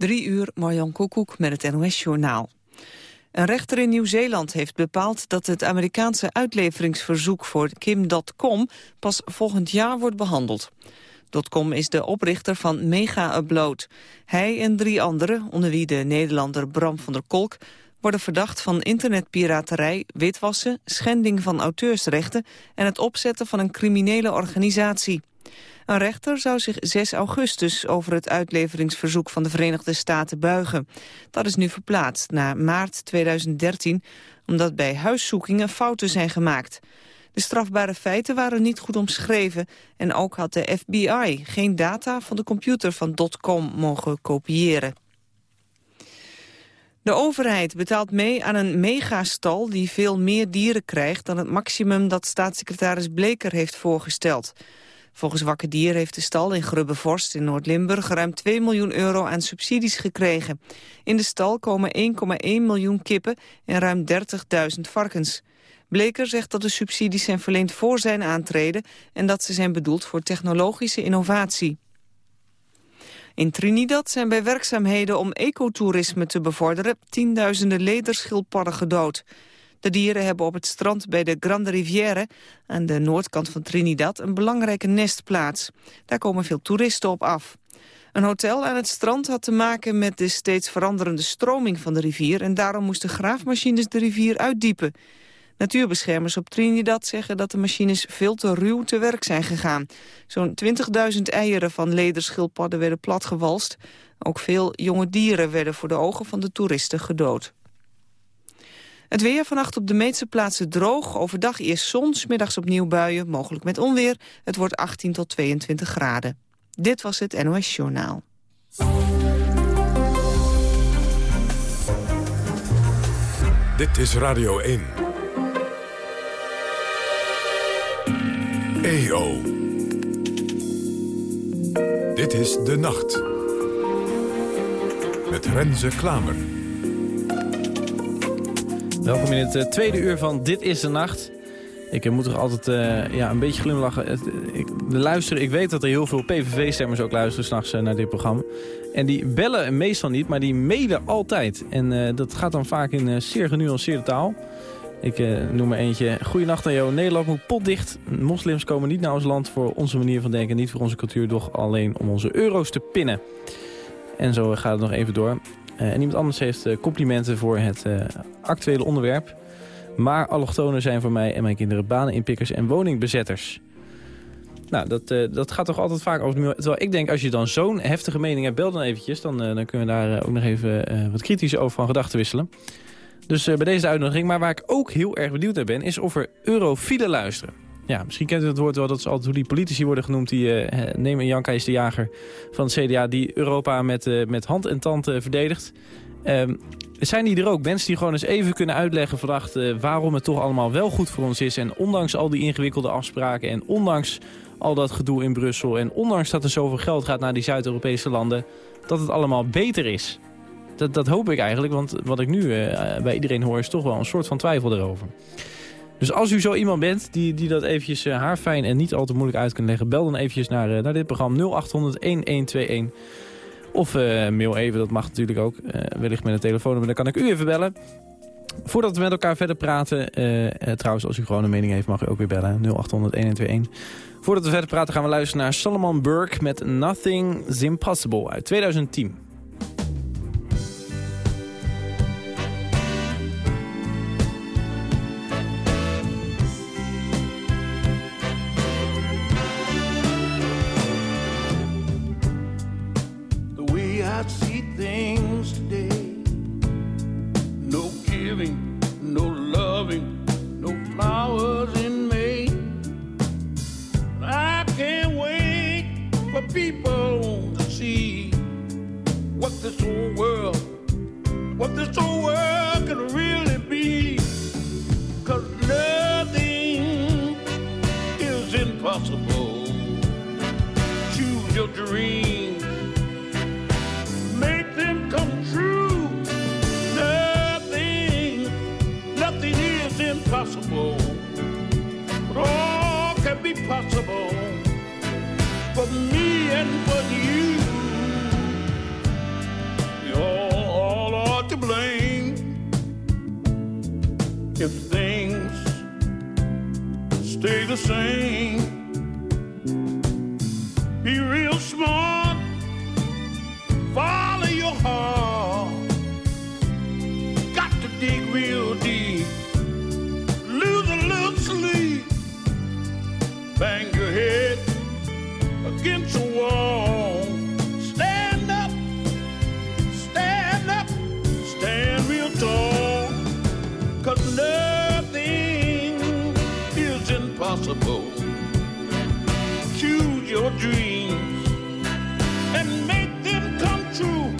Drie uur, Marjan Koekoek met het NOS-journaal. Een rechter in Nieuw-Zeeland heeft bepaald dat het Amerikaanse uitleveringsverzoek voor Kim.com pas volgend jaar wordt behandeld. .com is de oprichter van Mega Upload. Hij en drie anderen, onder wie de Nederlander Bram van der Kolk, worden verdacht van internetpiraterij, witwassen, schending van auteursrechten en het opzetten van een criminele organisatie. Een rechter zou zich 6 augustus over het uitleveringsverzoek van de Verenigde Staten buigen. Dat is nu verplaatst naar maart 2013, omdat bij huiszoekingen fouten zijn gemaakt. De strafbare feiten waren niet goed omschreven en ook had de FBI geen data van de computer van .com mogen kopiëren. De overheid betaalt mee aan een megastal die veel meer dieren krijgt dan het maximum dat staatssecretaris Bleker heeft voorgesteld. Volgens Wakker Dier heeft de stal in Grubbevorst in Noord-Limburg ruim 2 miljoen euro aan subsidies gekregen. In de stal komen 1,1 miljoen kippen en ruim 30.000 varkens. Bleker zegt dat de subsidies zijn verleend voor zijn aantreden en dat ze zijn bedoeld voor technologische innovatie. In Trinidad zijn bij werkzaamheden om ecotourisme te bevorderen tienduizenden lederschildpadden gedood. De dieren hebben op het strand bij de Grande Rivière, aan de noordkant van Trinidad, een belangrijke nestplaats. Daar komen veel toeristen op af. Een hotel aan het strand had te maken met de steeds veranderende stroming van de rivier... en daarom moesten graafmachines de rivier uitdiepen. Natuurbeschermers op Trinidad zeggen dat de machines veel te ruw te werk zijn gegaan. Zo'n 20.000 eieren van lederschildpadden werden platgewalst. Ook veel jonge dieren werden voor de ogen van de toeristen gedood. Het weer vannacht op de meeste plaatsen droog. Overdag eerst zon, middags opnieuw buien, mogelijk met onweer. Het wordt 18 tot 22 graden. Dit was het NOS Journaal. Dit is Radio 1. EO. Dit is De Nacht. Met Renze Klamer. Welkom in het uh, tweede uur van Dit is de Nacht. Ik uh, moet toch altijd uh, ja, een beetje glimlachen. ik, de ik weet dat er heel veel PVV-stemmers ook luisteren s'nachts naar dit programma. En die bellen meestal niet, maar die mailen altijd. En dat gaat dan vaak in zeer genuanceerde taal. Ik noem maar eentje. Goedenacht aan jou. Nederland moet potdicht. Moslims komen niet naar ons land voor onze manier van denken. Niet voor onze cultuur, doch alleen om onze euro's te pinnen. En zo gaat het nog even door. Uh, en iemand anders heeft uh, complimenten voor het uh, actuele onderwerp. Maar allochtonen zijn voor mij en mijn kinderen baneninpikkers en woningbezetters. Nou, dat, dat gaat toch altijd vaak over de Terwijl ik denk, als je dan zo'n heftige mening hebt, bel dan eventjes. Dan, dan kunnen we daar ook nog even wat kritisch over van gedachten wisselen. Dus bij deze uitnodiging. Maar waar ik ook heel erg benieuwd naar ben, is of er eurofielen luisteren. Ja, misschien kent u het woord wel, dat is altijd hoe die politici worden genoemd. Die uh, nemen Janka is de jager van het CDA die Europa met, uh, met hand en tand uh, verdedigt. Um, zijn die er ook mensen die gewoon eens even kunnen uitleggen vandaag waarom het toch allemaal wel goed voor ons is. En ondanks al die ingewikkelde afspraken en ondanks al dat gedoe in Brussel... en ondanks dat er zoveel geld gaat naar die Zuid-Europese landen... dat het allemaal beter is. Dat, dat hoop ik eigenlijk, want wat ik nu bij iedereen hoor is toch wel een soort van twijfel erover. Dus als u zo iemand bent die, die dat eventjes uh, haarfijn en niet al te moeilijk uit kan leggen... bel dan eventjes naar, uh, naar dit programma 0800-1121. Of uh, mail even, dat mag natuurlijk ook. wellicht met een telefoonnummer, dan kan ik u even bellen. Voordat we met elkaar verder praten... trouwens, als u gewoon een mening heeft, mag u ook weer bellen. 0800-1121. Voordat we verder praten gaan we luisteren naar Solomon Burke... met Nothing's Impossible uit 2010. Is impossible. Choose your dreams and make them come true.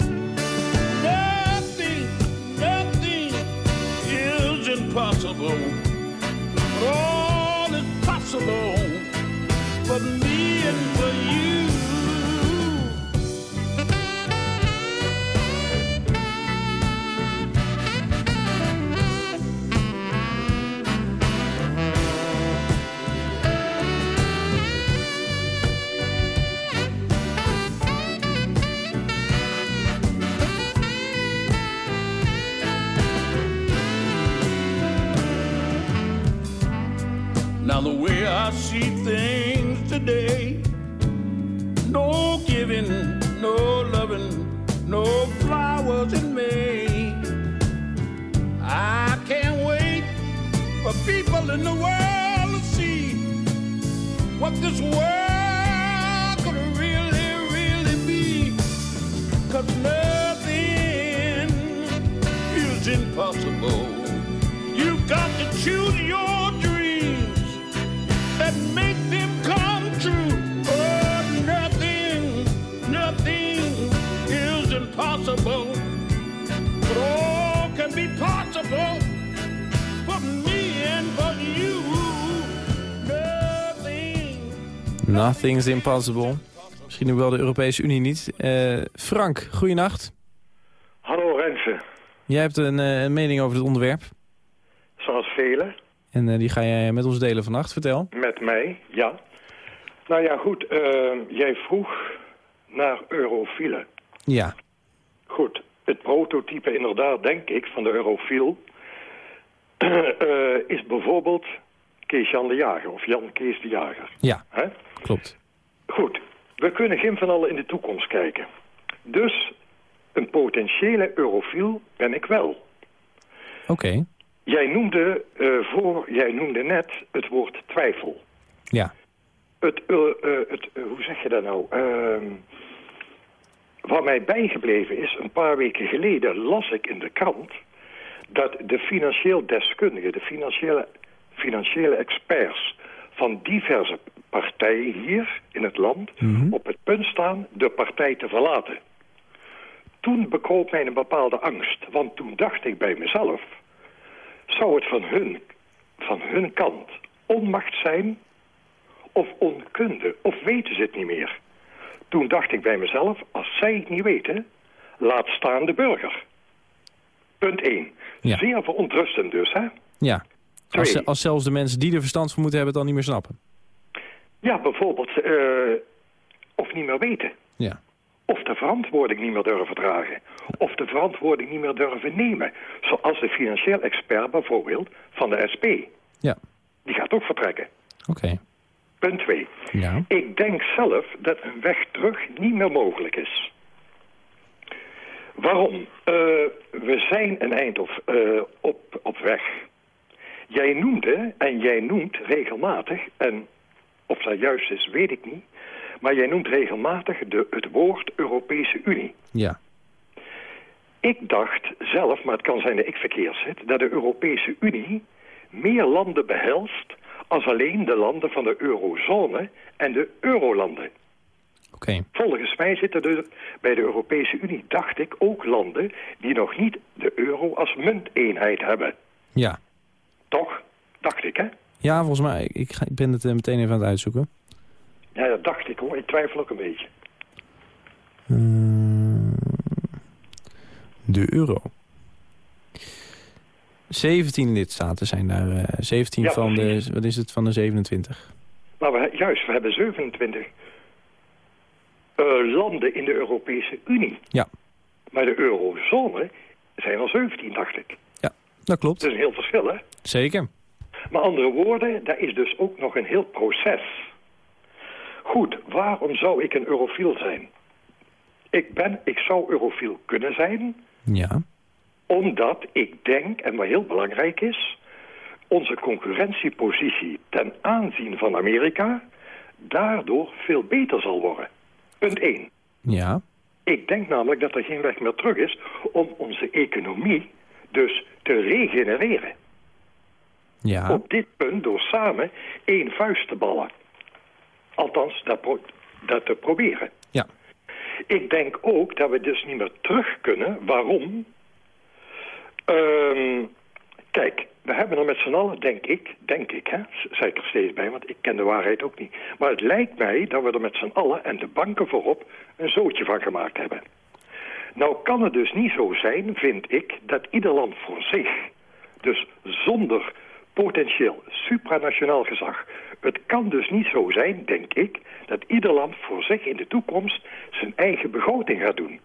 Nothing, nothing is impossible. Nothing's impossible. Misschien ook wel de Europese Unie niet. Eh, Frank, goeienacht. Hallo Renze, Jij hebt een, eh, een mening over het onderwerp. zoals velen, En eh, die ga jij met ons delen vannacht. Vertel. met mij, ja. Nou ja, goed, jij vroeg naar eurofielen. Ja. Goed, het prototype inderdaad, denk ik, van de eurofiel... is bijvoorbeeld Kees-Jan de Jager, of Jan Kees de Jager. Ja, Hè? klopt. Goed, we kunnen geen van allen in de toekomst kijken. Dus een potentiële eurofiel ben ik wel. Oké. Jij noemde, eh, voor, jij noemde net het woord twijfel. Ja. Het, eh, eh, het hoe zeg je dat nou? Ehm, wat mij bijgebleven is, een paar weken geleden las ik in de krant... dat de financieel deskundigen, de financiële, financiële experts... van diverse partijen hier in het land op het punt staan de partij te verlaten. Toen bekroop mij een bepaalde angst, want toen dacht ik bij mezelf... zou het van hun, van hun kant onmacht zijn of onkunde, of weten ze het niet meer? Toen dacht ik bij mezelf, als zij het niet weten, laat staan de burger. Punt 1. Ja. Zeer verontrustend dus, hè? Ja. Als, zelfs de mensen die er verstand van moeten hebben het dan niet meer snappen. Ja, bijvoorbeeld, eh, of niet meer weten. Ja. Of de verantwoording niet meer durven dragen. Of de verantwoording niet meer durven nemen. Zoals de financieel expert bijvoorbeeld van de SP. Ja. Die gaat ook vertrekken. Oké. Punt 2. Ja. Ik denk zelf dat een weg terug niet meer mogelijk is. Waarom? Eh, we zijn een eind op, eh, op, op weg. Jij noemde, en jij noemt regelmatig, en of dat juist is, weet ik niet... maar jij noemt regelmatig de, het woord Europese Unie. Ja. Ik dacht zelf, maar het kan zijn dat ik verkeerd zit... dat de Europese Unie meer landen behelst... als alleen de landen van de eurozone en de eurolanden. Oké. Volgens mij zitten er bij de Europese Unie, dacht ik, ook landen... die nog niet de euro als munteenheid hebben. Ja. Toch? Dacht ik, hè? Ja, volgens mij. Ik, ga, ik ben het eh, meteen even aan het uitzoeken. Ja, dat dacht ik hoor. Ik twijfel ook een beetje. Eh, de euro. 17 lidstaten zijn daar. eh 17 Ja, van de, wat is het, van de 27. Maar we, juist, we hebben 27 eh, landen in de Europese Unie. Ja. Maar de eurozone zijn er 17, dacht ik. Dat klopt. Dat is een heel verschil, hè? Zeker. Maar andere woorden, daar is dus ook nog een heel proces. Goed, waarom zou ik een eurofiel zijn? Ik, ben, ik zou eurofiel kunnen zijn, Ja. omdat ik denk, en wat heel belangrijk is... onze concurrentiepositie ten aanzien van Amerika... daardoor veel beter zal worden. Punt 1. Ja. Ik denk namelijk dat er geen weg meer terug is om onze economie dus te regenereren. Ja. Op dit punt door samen één vuist te ballen. Althans, dat, dat te proberen. Ja. Ik denk ook dat we dus niet meer terug kunnen. Waarom? Ehm, kijk, we hebben er met z'n allen, denk ik, denk ik, hè, zei ik er steeds bij, want ik ken de waarheid ook niet. Maar het lijkt mij dat we er met z'n allen en de banken voorop een zootje van gemaakt hebben. Nou kan het dus niet zo zijn, vind ik, dat ieder land voor zich, dus zonder potentieel supranationaal gezag. Het kan dus niet zo zijn, denk ik, dat ieder land voor zich in de toekomst zijn eigen begroting gaat doen.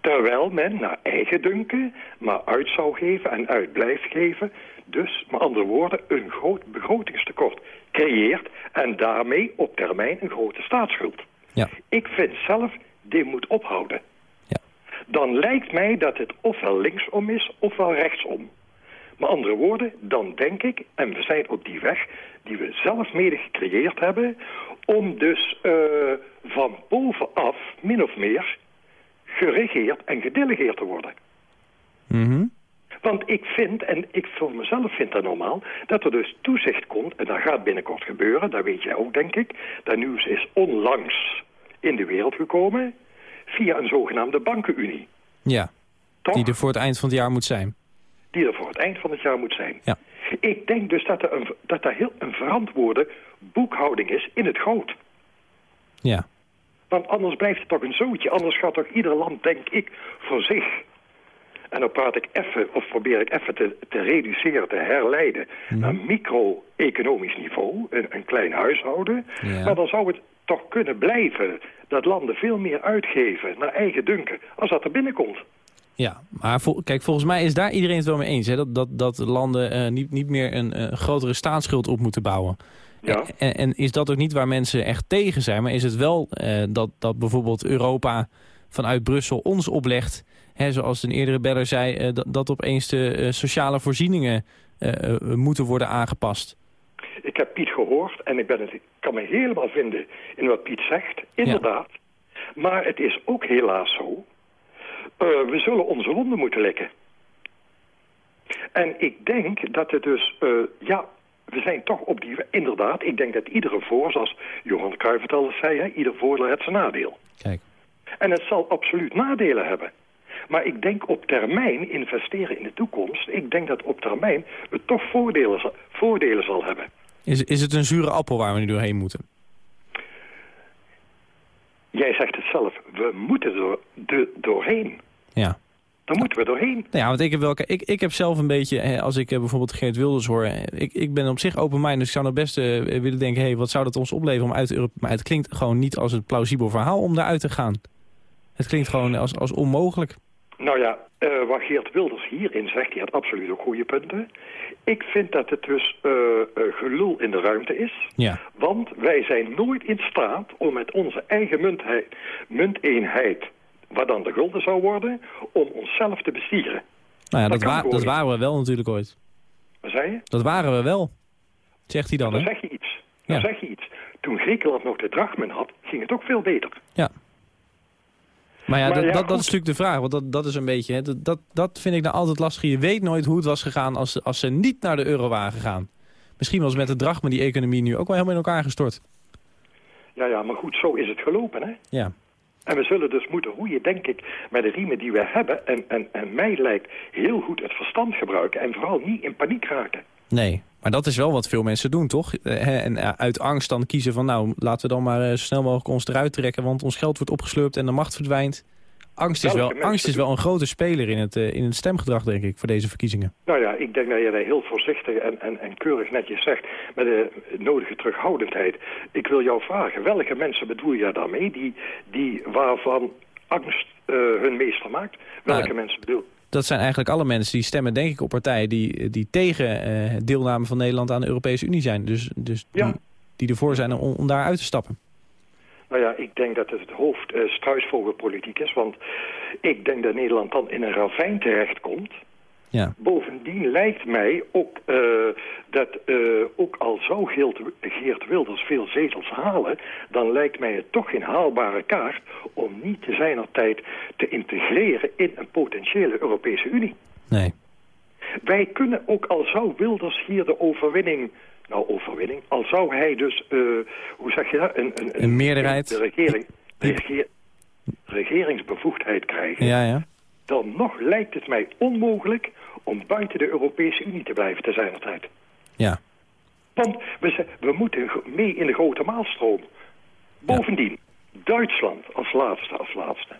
Terwijl men naar eigen dunken maar uit zou geven en uit blijft geven. Dus, met andere woorden, een groot begrotingstekort creëert en daarmee op termijn een grote staatsschuld. Ja. Ik vind zelf, dit moet ophouden. Dan lijkt mij dat het ofwel linksom is, ofwel rechtsom. Met andere woorden, dan denk ik, en we zijn op die weg die we zelf mede gecreëerd hebben, om dus eh, van bovenaf, min of meer, geregeerd en gedelegeerd te worden. Mhm. Want ik vind, en ik voor mezelf vind dat normaal, dat er dus toezicht komt, en dat gaat binnenkort gebeuren, dat weet jij ook denk ik. Dat nieuws is onlangs in de wereld gekomen, via een zogenaamde bankenunie. Ja. Toch? Die er voor het eind van het jaar moet zijn. die er voor het eind van het jaar moet zijn. Ja. Ik denk dus dat er, een, dat er heel een verantwoorde boekhouding is in het groot. Ja. Want anders blijft het toch een zootje. Anders gaat toch ieder land, denk ik, voor zich. En dan praat ik even, of probeer ik even te, te reduceren, te herleiden... naar micro-economisch niveau, een, een klein huishouden. Ja. Maar dan zou het toch kunnen blijven dat landen veel meer uitgeven naar eigen dunken... als dat er binnenkomt. Ja, maar vol- kijk, volgens mij is daar iedereen het wel mee eens. Hè? Dat, dat, dat landen eh, niet, niet meer een grotere staatsschuld op moeten bouwen. Ja. En, en is dat ook niet waar mensen echt tegen zijn? Maar is het wel eh, dat, dat bijvoorbeeld Europa vanuit Brussel ons oplegt... Hè, zoals een eerdere beller zei, eh, dat, dat opeens de sociale voorzieningen moeten worden aangepast? Ik heb Piet gehoord en ik, ben het, ik kan me helemaal vinden in wat Piet zegt. Inderdaad. Maar het is ook helaas zo. eh, we zullen onze londen moeten likken. En ik denk dat het dus... eh, ja, we zijn toch op die... Inderdaad, ik denk dat iedere voor, zoals Johan Cruijff het al zei... Hè, ieder voordeel heeft zijn nadeel. Kijk. En het zal absoluut nadelen hebben. Maar ik denk op termijn investeren in de toekomst... ik denk dat op termijn het toch voordelen, voordelen zal hebben. Is, is het een zure appel waar we nu doorheen moeten? Jij zegt het zelf, we moeten er de, doorheen. Ja. Dan moeten we doorheen. Nou ja, want ik heb, wel, ik, ik heb zelf een beetje, als ik eh, bijvoorbeeld Geert Wilders hoor... eh, Ik, ik ben op zich open mind, dus ik zou het best eh, willen denken... Hey, wat zou dat ons opleveren om uit Europa... Maar het klinkt gewoon niet als een plausibel verhaal om daaruit te gaan. Het klinkt gewoon als, als onmogelijk. Nou ja, eh, wat Geert Wilders hierin zegt, die had absoluut ook goede punten. Ik vind dat het dus eh, gelul in de ruimte is. Ja. Want wij zijn nooit in staat om met onze eigen muntheid, munteenheid, wat dan de gulden zou worden, om onszelf te bestieren. Nou ja, Dat dat, wa- waren we wel natuurlijk ooit. Wat zei je? Dat waren we wel. Zegt hij dan, Dan hè? zeg je iets. Dan Ja. zeg je iets. Toen Griekenland nog de drachmen had, ging het ook veel beter. Ja. Maar ja, Maar dat, ja, dat, is natuurlijk de vraag. Want dat, dat is een beetje... Hè, dat, dat, vind ik nou altijd lastig. Je weet nooit hoe het was gegaan als, ze- als ze niet naar de euro waren gegaan. Misschien was met de drachma die economie nu ook wel helemaal in elkaar gestort. Ja, ja, maar goed, zo is het gelopen, hè? Ja. En we zullen dus moeten roeien, denk ik, met de riemen die we hebben. En, en, en mij lijkt heel goed het verstand gebruiken en vooral niet in paniek raken. Nee, maar dat is wel wat veel mensen doen, toch? Eh, En eh, uit angst dan kiezen van... nou, laten we dan maar eh, zo snel mogelijk ons eruit trekken... want ons geld wordt opgeslurpt en de macht verdwijnt. Angst is wel, angst is wel een grote speler in het, in het stemgedrag, denk ik, voor deze verkiezingen. Nou ja, ik denk dat je dat heel voorzichtig en, en, en keurig netjes zegt met de nodige terughoudendheid. Ik wil jou vragen, welke mensen bedoel je daarmee die, die waarvan angst hun meester maakt? Welke Nou, mensen bedoel dat zijn eigenlijk alle mensen die stemmen denk ik op partijen... die, die tegen eh, deelname van Nederland aan de Europese Unie zijn. Dus, dus Ja. die, die ervoor zijn om, om daar uit te stappen. Nou ja, ik denk dat het het hoofd eh, struisvogelpolitiek is. Want ik denk dat Nederland dan in een ravijn terechtkomt. Ja, Bovendien lijkt mij ook eh, dat eh, ook al zou Geert, Geert Wilders veel zetels halen... dan lijkt mij het toch geen haalbare kaart om niet te zijner tijd te integreren in een potentiële Europese Unie. nee. Wij kunnen ook al zou Wilders hier de overwinning... Nou, overwinning. Al zou hij dus, eh, hoe zeg je dat? Een, een, Een meerderheid. De regering, regeer- regeringsbevoegdheid krijgen. Ja, ja. Dan nog lijkt het mij onmogelijk om buiten de Europese Unie te blijven te zijn tijd. Ja, Want we, we moeten mee in de grote maalstroom. Bovendien, Duitsland als laatste, als laatste.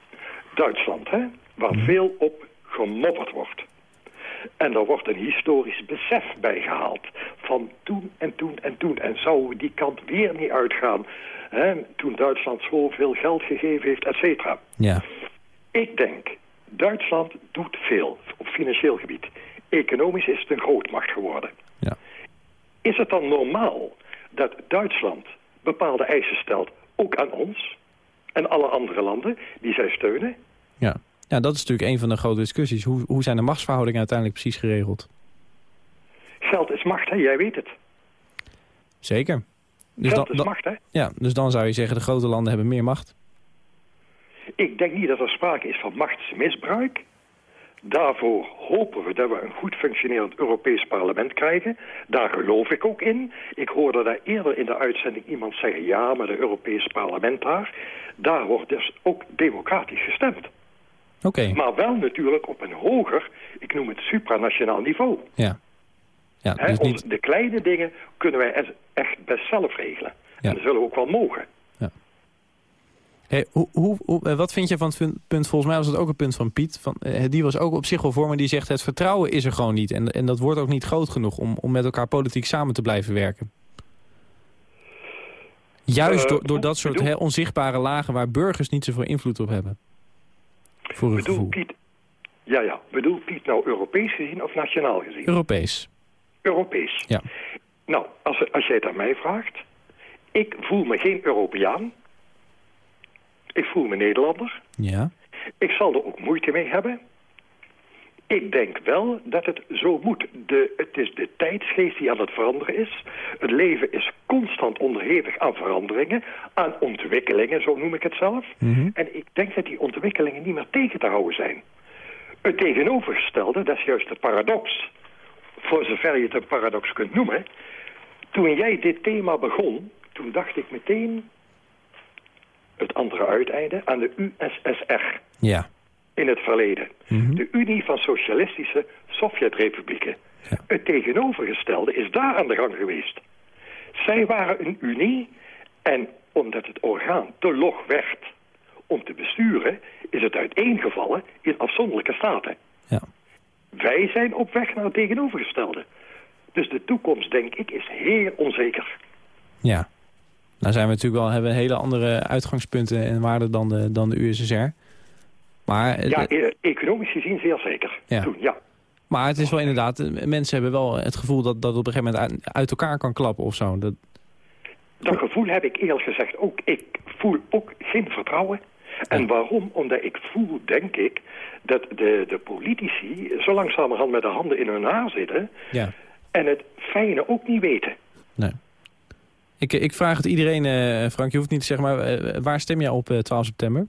Duitsland, hè, waar veel op gemopperd wordt. En er wordt een historisch besef bij gehaald. Van toen en toen en toen. En zou die kant weer niet uitgaan. Hè, toen Duitsland zoveel geld gegeven heeft, et cetera. ja. Ik denk, Duitsland doet veel op financieel gebied. Economisch is het een grootmacht geworden. Ja. Is het dan normaal dat Duitsland bepaalde eisen stelt, ook aan ons en alle andere landen die zij steunen? Ja. ja, dat is natuurlijk een van de grote discussies. Hoe, hoe zijn de machtsverhoudingen uiteindelijk precies geregeld? Geld is macht, hè? jij weet het. Zeker. Dus Geld dan, is macht, hè? ja, dus dan zou je zeggen, de grote landen hebben meer macht. Ik denk niet dat er sprake is van machtsmisbruik. Daarvoor hopen we dat we een goed functionerend Europees parlement krijgen. Daar geloof ik ook in. Ik hoorde daar eerder in de uitzending iemand zeggen... ja, maar de Europees parlement daar... daar wordt dus ook democratisch gestemd. Oké, Maar wel natuurlijk op een hoger, ik noem het supranationaal niveau. ja. Ja, dus ons- niet... De kleine dingen kunnen wij echt best zelf regelen. Ja. En dat zullen we ook wel mogen. Hey, hoe, hoe, hoe- eh, wat vind je van het punt, volgens mij was het ook een punt van Piet, van, eh, die was ook op zich wel voor, maar die zegt het vertrouwen is er gewoon niet. En, en dat wordt ook niet groot genoeg om, om met elkaar politiek samen te blijven werken. Juist Eh, door, door dat soort onzichtbare lagen waar burgers niet zoveel invloed op hebben. Voor Bedoel gevoel. Piet, ja ja, bedoel Piet nou Europees gezien of nationaal gezien? Europees. Europees. Ja. Nou, als, als jij het aan mij vraagt, ik voel me geen Europeaan. Ik voel me Nederlander. Ja. Ik zal er ook moeite mee hebben. Ik denk wel dat het zo moet. De, het is de tijdsgeest die aan het veranderen is. Het leven is constant onderhevig aan veranderingen, aan ontwikkelingen, zo noem ik het zelf. Mhm. En ik denk dat die ontwikkelingen niet meer tegen te houden zijn. Het tegenovergestelde, dat is juist de paradox. Voor zover je het een paradox kunt noemen. Toen jij dit thema begon, toen dacht ik meteen het andere uiteinde aan de USSR Ja. in het verleden. Mhm. De Unie van Socialistische Sovjetrepublieken. Ja. Het tegenovergestelde is daar aan de gang geweest. Zij waren een unie en omdat het orgaan te log werd om te besturen... is het uiteengevallen in afzonderlijke staten. Ja. Wij zijn op weg naar het tegenovergestelde. Dus de toekomst, denk ik, is heel onzeker. Ja. Nou zijn we natuurlijk wel, hebben hele andere uitgangspunten en waarden dan de, dan de USSR. Maar, Ja, e- economisch gezien zeer zeker. Ja. Toen, ja. maar het is wel inderdaad, eh, mensen hebben wel het gevoel dat dat op een gegeven moment uit, uit elkaar kan klappen of zo. Dat, Dat gevoel heb ik eerlijk gezegd ook. Ik voel ook geen vertrouwen. En waarom? Omdat ik voel, denk ik, dat de, de politici zo langzamerhand met de handen in hun haar zitten... ja. en het fijne ook niet weten. Nee. Ik, ik vraag het iedereen, eh, Frank, je hoeft niet te zeggen, maar eh, waar stem jij op eh, 12 september?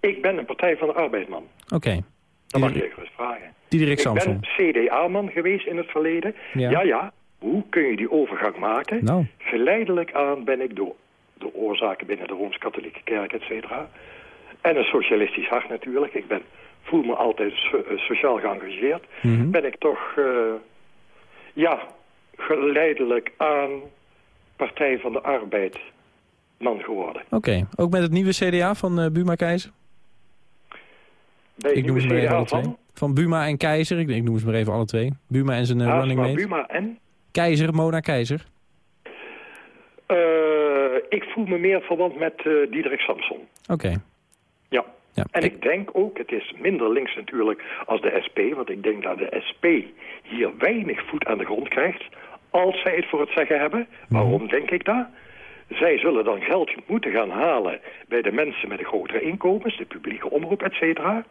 Ik ben een Partij van de Arbeidman. Oké. Dat mag je gerust vragen. Diederik Ik Samson. ben CDA-man geweest in het verleden. Ja. Ja. ja, Hoe kun je die overgang maken? Nou. Geleidelijk aan ben ik door de oorzaken binnen de Rooms-Katholieke Kerk, et cetera. En een socialistisch hart natuurlijk. Ik ben, voel me altijd so- eh, sociaal geëngageerd. Mhm. Ben ik toch, eh, ja, geleidelijk aan Partij van de Arbeid man geworden. Oké, ook met het nieuwe CDA van eh, Buma Keizer? Bij Ik noem ze maar even alle twee. van Buma en Keizer, ik, ik noem ze maar even alle twee. Buma en zijn eh, running Haasma mate. Buma en... Keizer, Mona Keizer. Eh, ik voel me meer verwant met eh Diederik Samson. Oké. Ja. Ja. En ik denk ook, het is minder links natuurlijk als de SP, want ik denk dat de SP hier weinig voet aan de grond krijgt als zij het voor het zeggen hebben. Waarom denk ik dat? Zij zullen dan geld moeten gaan halen bij de mensen met de grotere inkomens, de publieke omroep, et cetera.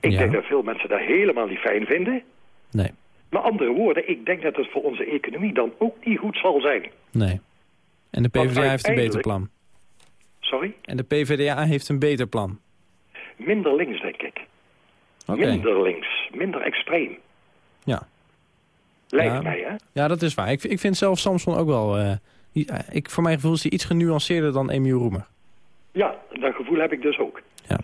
Ik Ja. denk dat veel mensen dat helemaal niet fijn vinden. Nee, Met andere woorden, ik denk dat het voor onze economie dan ook niet goed zal zijn. nee. En de PvdA heeft een beter plan. Sorry? En de PvdA heeft een beter plan. Minder links, denk ik. Oké, Minder links, minder extreem. ja. Lijkt Ja. mij, hè? Ja, dat is waar. Ik, ik vind zelf Samson ook wel... eh, eh, ik, voor mijn gevoel is hij iets genuanceerder dan Emiel Roemer. Ja, dat gevoel heb ik dus ook. Ja.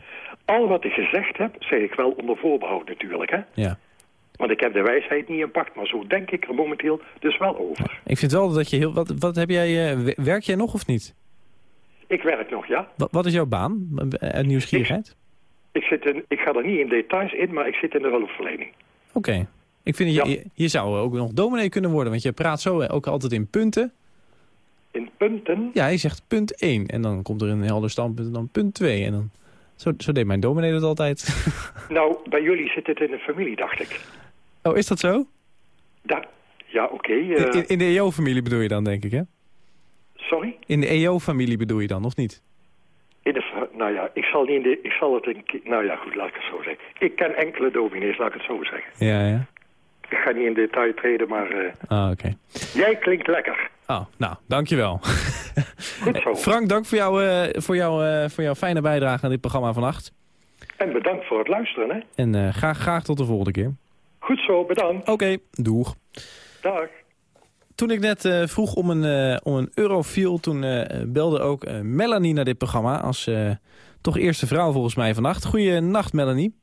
Al wat ik gezegd heb, zeg ik wel onder voorbehoud natuurlijk, hè? Ja. Want ik heb de wijsheid niet in pacht, maar zo denk ik er momenteel dus wel over. Ik vind wel dat je heel... Wat, wat heb jij... eh, wer- werk jij nog of niet? Ik werk nog, ja. Wat, wat is jouw baan? Uit nieuwsgierigheid? Ik, zit in, ik ga er niet in details in, maar ik zit in de hulpverlening. Oké. Ik vind je, Ja. je, zou ook nog dominee kunnen worden. Want je praat zo ook altijd in punten. In punten, Ja, je zegt punt 1. En dan komt er een helder standpunt en dan punt 2. En dan... Zo, zo deed mijn dominee dat altijd. nou, bij jullie zit het in de familie, dacht ik. oh, is dat zo? Da ja, oké. In, eh, in, in de EO-familie bedoel je dan, denk ik, hè? sorry? In de EO-familie bedoel je dan, of niet? In de, nou ja, ik zal, niet in de, ik zal het een. Nou ja, goed, laat ik het zo zeggen. Ik ken enkele dominees, laat ik het zo zeggen. Ja, ja. Ik ga niet in detail treden, maar eh, Ah, oké. jij klinkt lekker. Oh, nou, dankjewel. Goed zo. Frank, dank voor, jou, eh, voor, jou, eh, voor jouw fijne bijdrage aan dit programma vannacht. En bedankt voor het luisteren, hè. En graag, graag tot de volgende keer. Goed zo, bedankt. Oké, doeg. Dag. Toen ik net vroeg om een, om een eurofiel, toen belde ook Melanie naar dit programma. Als toch eerste vrouw volgens mij vannacht. Goeienacht Melanie.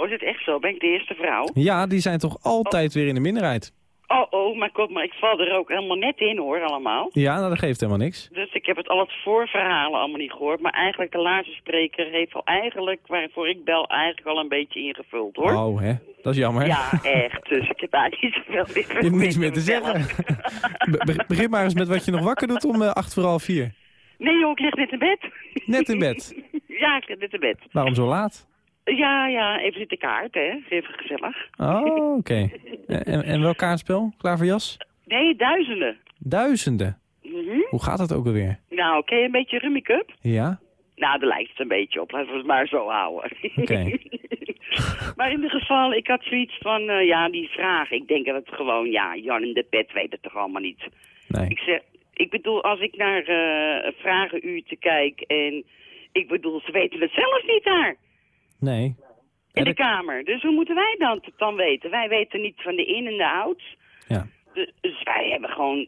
Oh, is het echt zo? Ben ik de eerste vrouw? Ja, die zijn toch altijd weer in de minderheid. Oh, oh, maar god, maar ik val er ook helemaal net in hoor, allemaal. Ja, nou, dat geeft helemaal niks. Dus ik heb het al het voorverhalen allemaal niet gehoord. Maar eigenlijk de laatste spreker heeft al eigenlijk, waarvoor ik bel, eigenlijk al een beetje ingevuld hoor. Oh, hè? Dat is jammer. Ja, echt. Dus ik heb daar niet zoveel meer Je hebt niks meer te zeggen. Be- be- Begin maar eens met wat je nog wakker doet om eh, acht voor half vier. Nee joh, ik lig net in bed. Net in bed. ja, ik lig net in bed. Waarom zo laat? Ja, ja, even zitten kaarten, hè. Even gezellig. Oh, oké. En, en welk kaartspel? Klaar voor jas? Nee, duizenden. Duizenden. Mhm. Hoe gaat dat ook alweer? Nou, je een beetje Rummy Cup? Ja? Nou, daar lijkt het een beetje op. Laten we het maar zo houden. Oké. maar in ieder geval, ik had zoiets van, eh, ja, die vraag. Ik denk dat het gewoon, ja, Jan en de Pet weet het toch allemaal niet. Nee. Ik zeg, ik bedoel, als ik naar eh vragenuur te kijk en... Ik bedoel, ze weten het zelf niet daar. Nee. In de kamer. Dus hoe moeten wij dan dan weten? Wij weten niet van de in- en de outs. Ja. Dus, wij hebben gewoon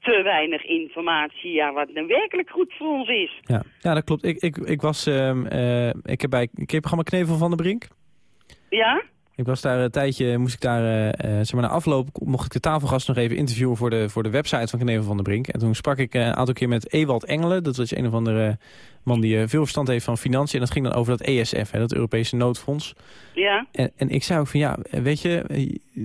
te weinig informatie, ja, wat nou werkelijk goed voor ons is. Ja, ja dat klopt. Ik, ik, ik was, eh, ik heb bij ik heb programma Knevel van de Brink. Ja? Ik was daar een tijdje, moest ik daar, eh, zeg maar na afloop, mocht ik de tafelgast nog even interviewen voor de, voor de website van Knevel van de Brink. En toen sprak ik eh, een aantal keer met Ewald Engelen. Dat was een of andere man die veel verstand heeft van financiën. En dat ging dan over dat ESF, hè, dat Europese noodfonds. Ja? En, en ik zei ook van ja, weet je,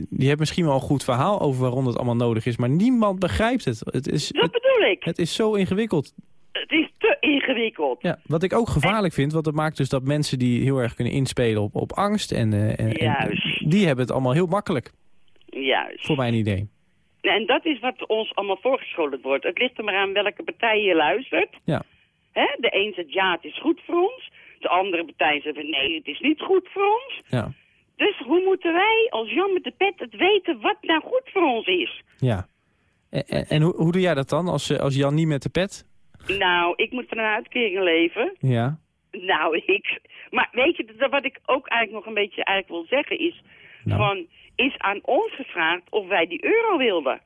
je hebt misschien wel een goed verhaal over waarom dat allemaal nodig is. Maar niemand begrijpt het. Het is, Dat het, bedoel ik. het is zo ingewikkeld. Het is te ingewikkeld. Ja, wat ik ook gevaarlijk vind, want dat maakt dus dat mensen die heel erg kunnen inspelen op, op angst. En, eh, en, die hebben het allemaal heel makkelijk, Juist. voor mijn idee. En dat is wat ons allemaal voorgeschoteld wordt. Het ligt er maar aan welke partij je luistert. Ja. Hè? De een zegt ja, het is goed voor ons. De andere partij zegt nee, het is niet goed voor ons. Ja, Dus hoe moeten wij als Jan met de pet het weten wat nou goed voor ons is? ja. En, en, en hoe, hoe doe jij dat dan als, eh, als Jan niet met de pet? Nou, ik moet van een uitkering leven. Ja, Nou, ik... Maar weet je, wat ik ook eigenlijk nog een beetje eigenlijk wil zeggen is... Nou. Van, is aan ons gevraagd of wij die euro wilden.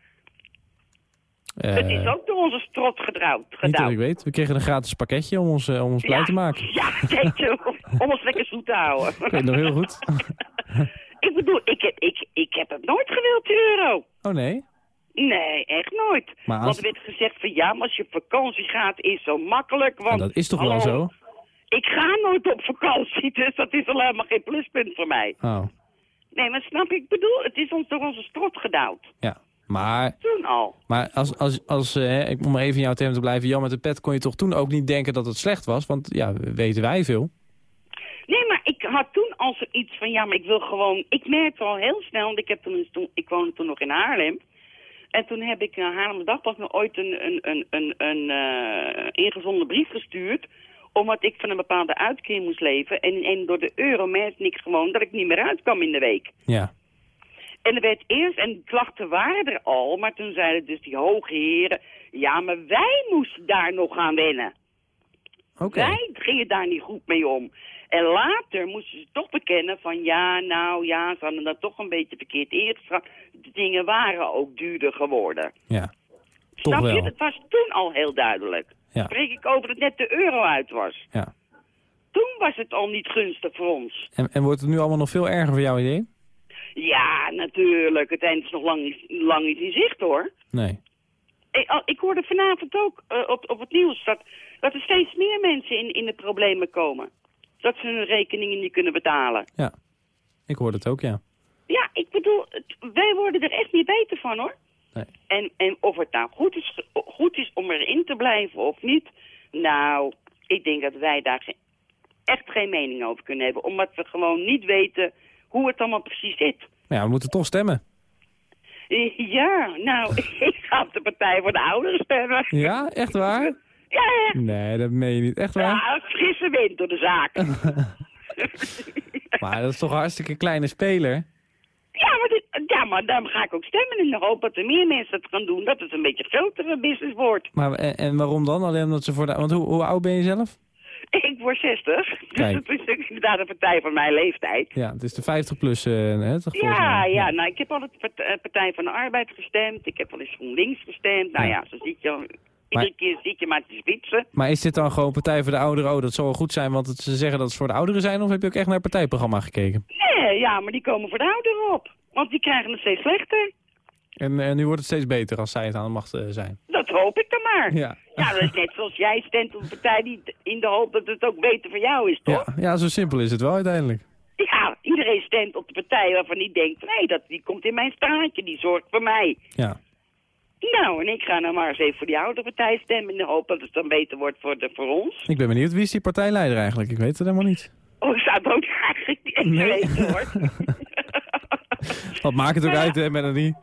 Eh, het is ook door onze strot gedouwd. niet dat gedouwd. ik weet. We kregen een gratis pakketje om ons, eh, om ons blij te maken. Ja, kijk, om ons lekker zoet te houden. Ik weet nog heel goed. ik bedoel, ik heb, ik, ik heb het nooit gewild, de euro. Oh nee? Nee, echt nooit. Maar als- Want er werd gezegd van ja, maar als je op vakantie gaat is zo makkelijk. Want, Ja, dat is toch wel zo? Ik ga nooit op vakantie, dus dat is al helemaal geen pluspunt voor mij. Oh, Nee, maar snap ik bedoel, het is ons door onze strot gedouwd. ja. Maar, Toen al. maar als, als, als eh, ik om maar even in jouw term te blijven... Jan met de pet kon je toch toen ook niet denken dat het slecht was? Want ja, weten wij veel. Nee, maar ik had toen al zoiets van, ja, maar ik wil gewoon... Ik merkte al heel snel, want ik, heb toen, ik woonde toen nog in Haarlem. En toen heb ik naar Haarlem Dagblad me ooit een, een, een, een, een eh, ingezonden brief gestuurd... omdat ik van een bepaalde uitkering moest leven. En, en door de euro merkte ik gewoon dat ik niet meer uitkwam in de week. Ja. En er werd eerst, en klachten waren er al, maar toen zeiden dus die hoge heren... ja, maar wij moesten daar nog aan wennen. Oké. Wij gingen daar niet goed mee om. En later moesten ze toch bekennen van ja, nou ja, ze hadden dat toch een beetje verkeerd ingeschat. De dingen waren ook duurder geworden. Ja. Toch Snap je? wel. Dat was toen al heel duidelijk. Ja. Spreek ik over dat net de euro uit was. Ja. Toen was het al niet gunstig voor ons. En, en wordt het nu allemaal nog veel erger voor jouw idee? Ja, natuurlijk. Het eind is nog lang niet, lang niet in zicht hoor. Nee. Ik, ik hoorde vanavond ook eh, op, op het nieuws dat, dat er steeds meer mensen in, in de problemen komen. Dat ze hun rekeningen niet kunnen betalen. Ja. Ik hoorde het ook, ja. Ja, ik bedoel, wij worden er echt niet beter van hoor. Nee. En, en of het nou goed is, goed is om erin te blijven of niet, nou, ik denk dat wij daar echt geen mening over kunnen hebben. Omdat we gewoon niet weten hoe het allemaal precies zit. Ja, we moeten toch stemmen. Ja, nou, ik ga op de Partij voor de Ouderen stemmen. Ja, echt waar? Ja, ja. Nee, dat meen je niet. Echt waar? Ja, frisse wind door de zaak. Maar dat is toch een hartstikke kleine speler? Ja, maar, dit, ja, maar daarom ga ik ook stemmen in de hoop dat er meer mensen het gaan doen. Dat het een beetje grotere business wordt. Maar, en, en waarom dan? Alleen omdat ze voor de... Want hoe, hoe oud ben je zelf? Ik word 60, dus het is inderdaad een partij van mijn leeftijd. Ja, het is de 50 plus, eh hè, toch, Ja, ja, nou, ik heb altijd part- eh, Partij van de Arbeid gestemd. Ik heb wel eens GroenLinks gestemd. Nou Ja. ja, zo ziet je, iedere keer je maar te spitsen. Maar is dit dan gewoon Partij voor de Ouderen? Oh, dat zal wel goed zijn, want het, ze zeggen dat het voor de ouderen zijn. Of heb je ook echt naar het partijprogramma gekeken? Nee, ja, maar die komen voor de ouderen op. Want die krijgen het steeds slechter. En eh, nu wordt het steeds beter als zij het aan de macht eh, zijn. Dat hoop ik dan maar. Ja. Ja, dat is net zoals jij stemt op een partij die in de hoop dat het ook beter voor jou is, toch? Ja, ja, zo simpel is het wel uiteindelijk. Ja, iedereen stemt op de partij waarvan hij denkt... nee, dat, die komt in mijn straatje, die zorgt voor mij. Ja. Nou, en ik ga nou maar eens even voor die oude partij stemmen... in de hoop dat het dan beter wordt voor, de, voor ons. Ik ben benieuwd, wie is die partijleider eigenlijk? Ik weet het helemaal niet. Oh, ik zou het ook eigenlijk niet eens Nee. weten, hoor. Wat maakt het ook uit, hè, Melanie?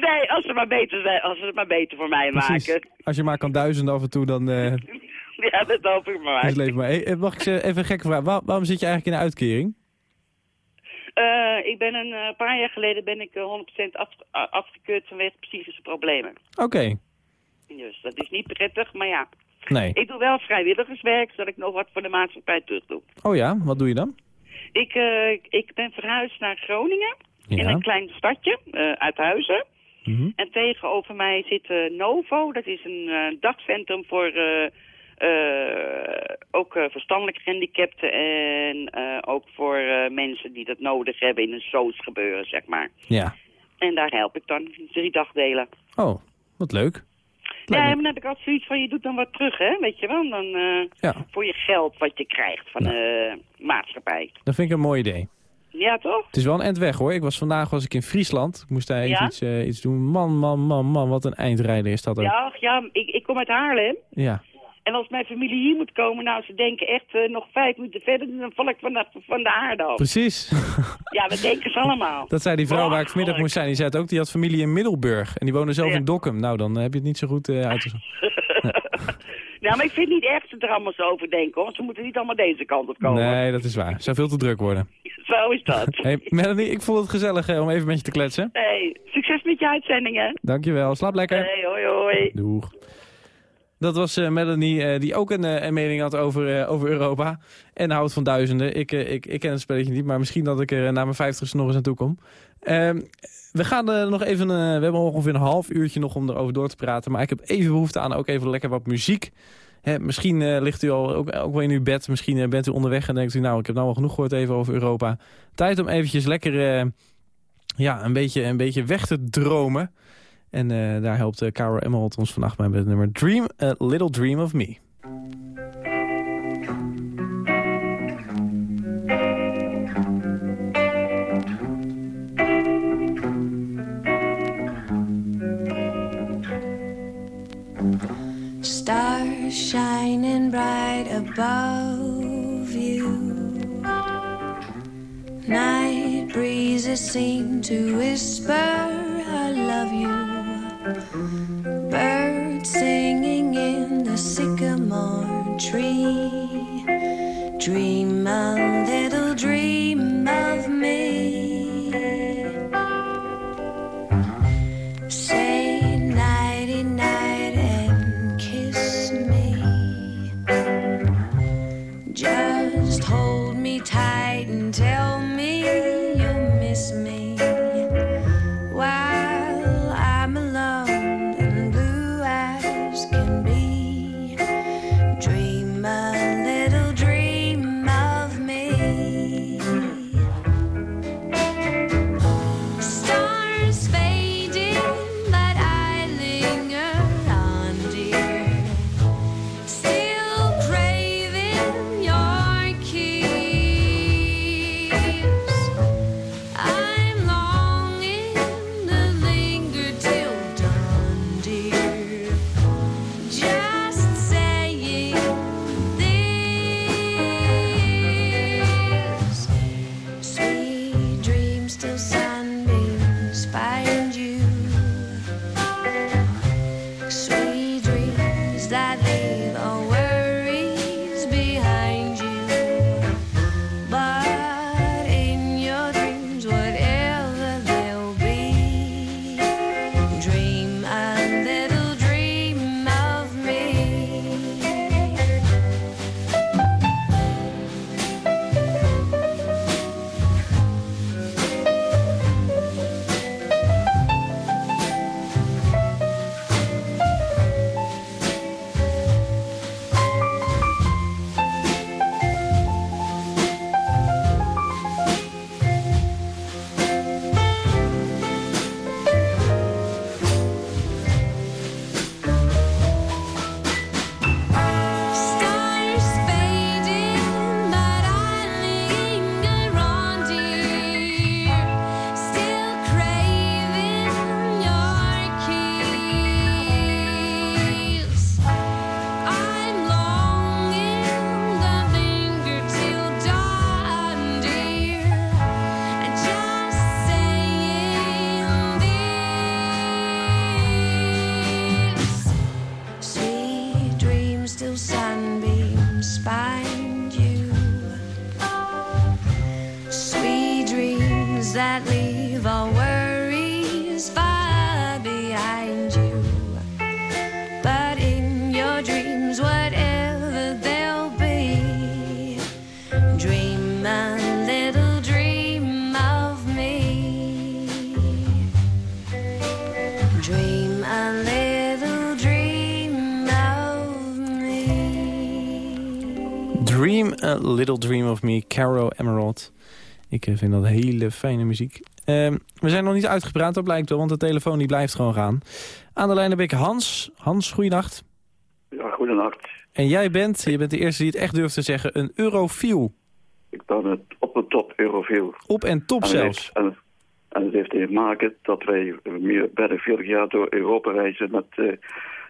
nee, als ze, maar beter zijn, als ze het maar beter voor mij Precies. maken. Als je maar kan duizenden af en toe, dan eh Ja, dat hoop ik maar. is het leven maar. Hey, eh, mag ik ze even een gekke vraag? Waar- waarom zit je eigenlijk in de uitkering? Eh, ik ben een eh, paar jaar geleden ben ik eh, 100% af, a- afgekeurd vanwege psychische problemen. Oké. Dus dat is niet prettig, maar ja. Nee. Ik doe wel vrijwilligerswerk, zodat ik nog wat voor de maatschappij terug doe. Oh ja, wat doe je dan? Ik, eh, ik ben verhuisd naar Groningen, in een klein stadje, eh uit Huizen. Mhm. En tegenover mij zit eh, Novo, dat is een eh, dagcentrum voor eh, eh, ook eh, verstandelijk gehandicapten en eh, ook voor eh, mensen die dat nodig hebben in een soos gebeuren, zeg maar. Ja. En daar help ik dan drie dagdelen. Oh, wat leuk. Ja, maar dan heb ik altijd zoiets van, je doet dan wat terug, hè, weet je wel. Dan eh, Ja, voor je geld wat je krijgt van de maatschappij. dat vind ik een mooi idee. Ja, toch? Het is wel een eind weg hoor. Ik was vandaag was ik in Friesland. Ik moest daar even Ja? iets, eh, iets doen. Man, man, man, man, wat een eindrijden is dat ook. Ja, ja ik, ik kom uit Haarlem. Ja. En als mijn familie hier moet komen, nou, ze denken echt eh, nog vijf minuten verder, dan val ik van de, van de aarde af. Precies. Ja, dat denken ze allemaal. dat zei die vrouw waar ik vanmiddag moest zijn. Die zei het ook. Die had familie in Middelburg. En die woonde zelf Ja. in Dokkum. Nou, dan heb je het niet zo goed eh uit. Nou, maar ik vind het niet erg dat ze er allemaal zo over denken, hoor. Want ze moeten niet allemaal deze kant op komen. Nee, dat is waar. Het zou veel te druk worden. Zo is dat. Hey, Melanie, ik vond het gezellig eh, om even met je te kletsen. Hey, succes met je uitzendingen. Dankjewel. Slaap lekker. Hey, hoi, hoi. Doeg. Dat was eh, Melanie, eh, die ook een, eh, een mening had over, over Europa. En houdt van duizenden. Ik, ik, ik ken het spelletje niet, maar misschien dat ik er na mijn vijftigste nog eens aan toe kom. Ehm, we gaan nog even, we hebben ongeveer een half uurtje nog om erover door te praten. Maar ik heb even behoefte aan ook even lekker wat muziek. Hè, misschien ligt u al ook, ook wel in uw bed. Misschien bent u onderweg en denkt u, nou, ik heb nou al genoeg gehoord even over Europa. Tijd om eventjes lekker ja, een, beetje, een beetje weg te dromen. En uh, daar helpt eh, uh, Carol Emerald ons vannacht bij met het nummer Dream, A Little Dream of Me. Stars shining bright above you Night breezes seem to whisper I love you Birds singing in the sycamore tree. Dream a little dream vind dat hele fijne muziek. Ehm, we zijn nog niet uitgepraat, dat blijkt wel, want de telefoon die blijft gewoon gaan. Aan de lijn heb ik Hans. Hans, goeienacht. Ja, goedenacht. En jij bent, je bent de eerste die het echt durft te zeggen, een eurofiel. Ik ben het op de top Eurofiel. Op en top En het zelfs. heeft- En, en het heeft te maken dat wij meer, bijna 40 jaar door Europa reizen met, eh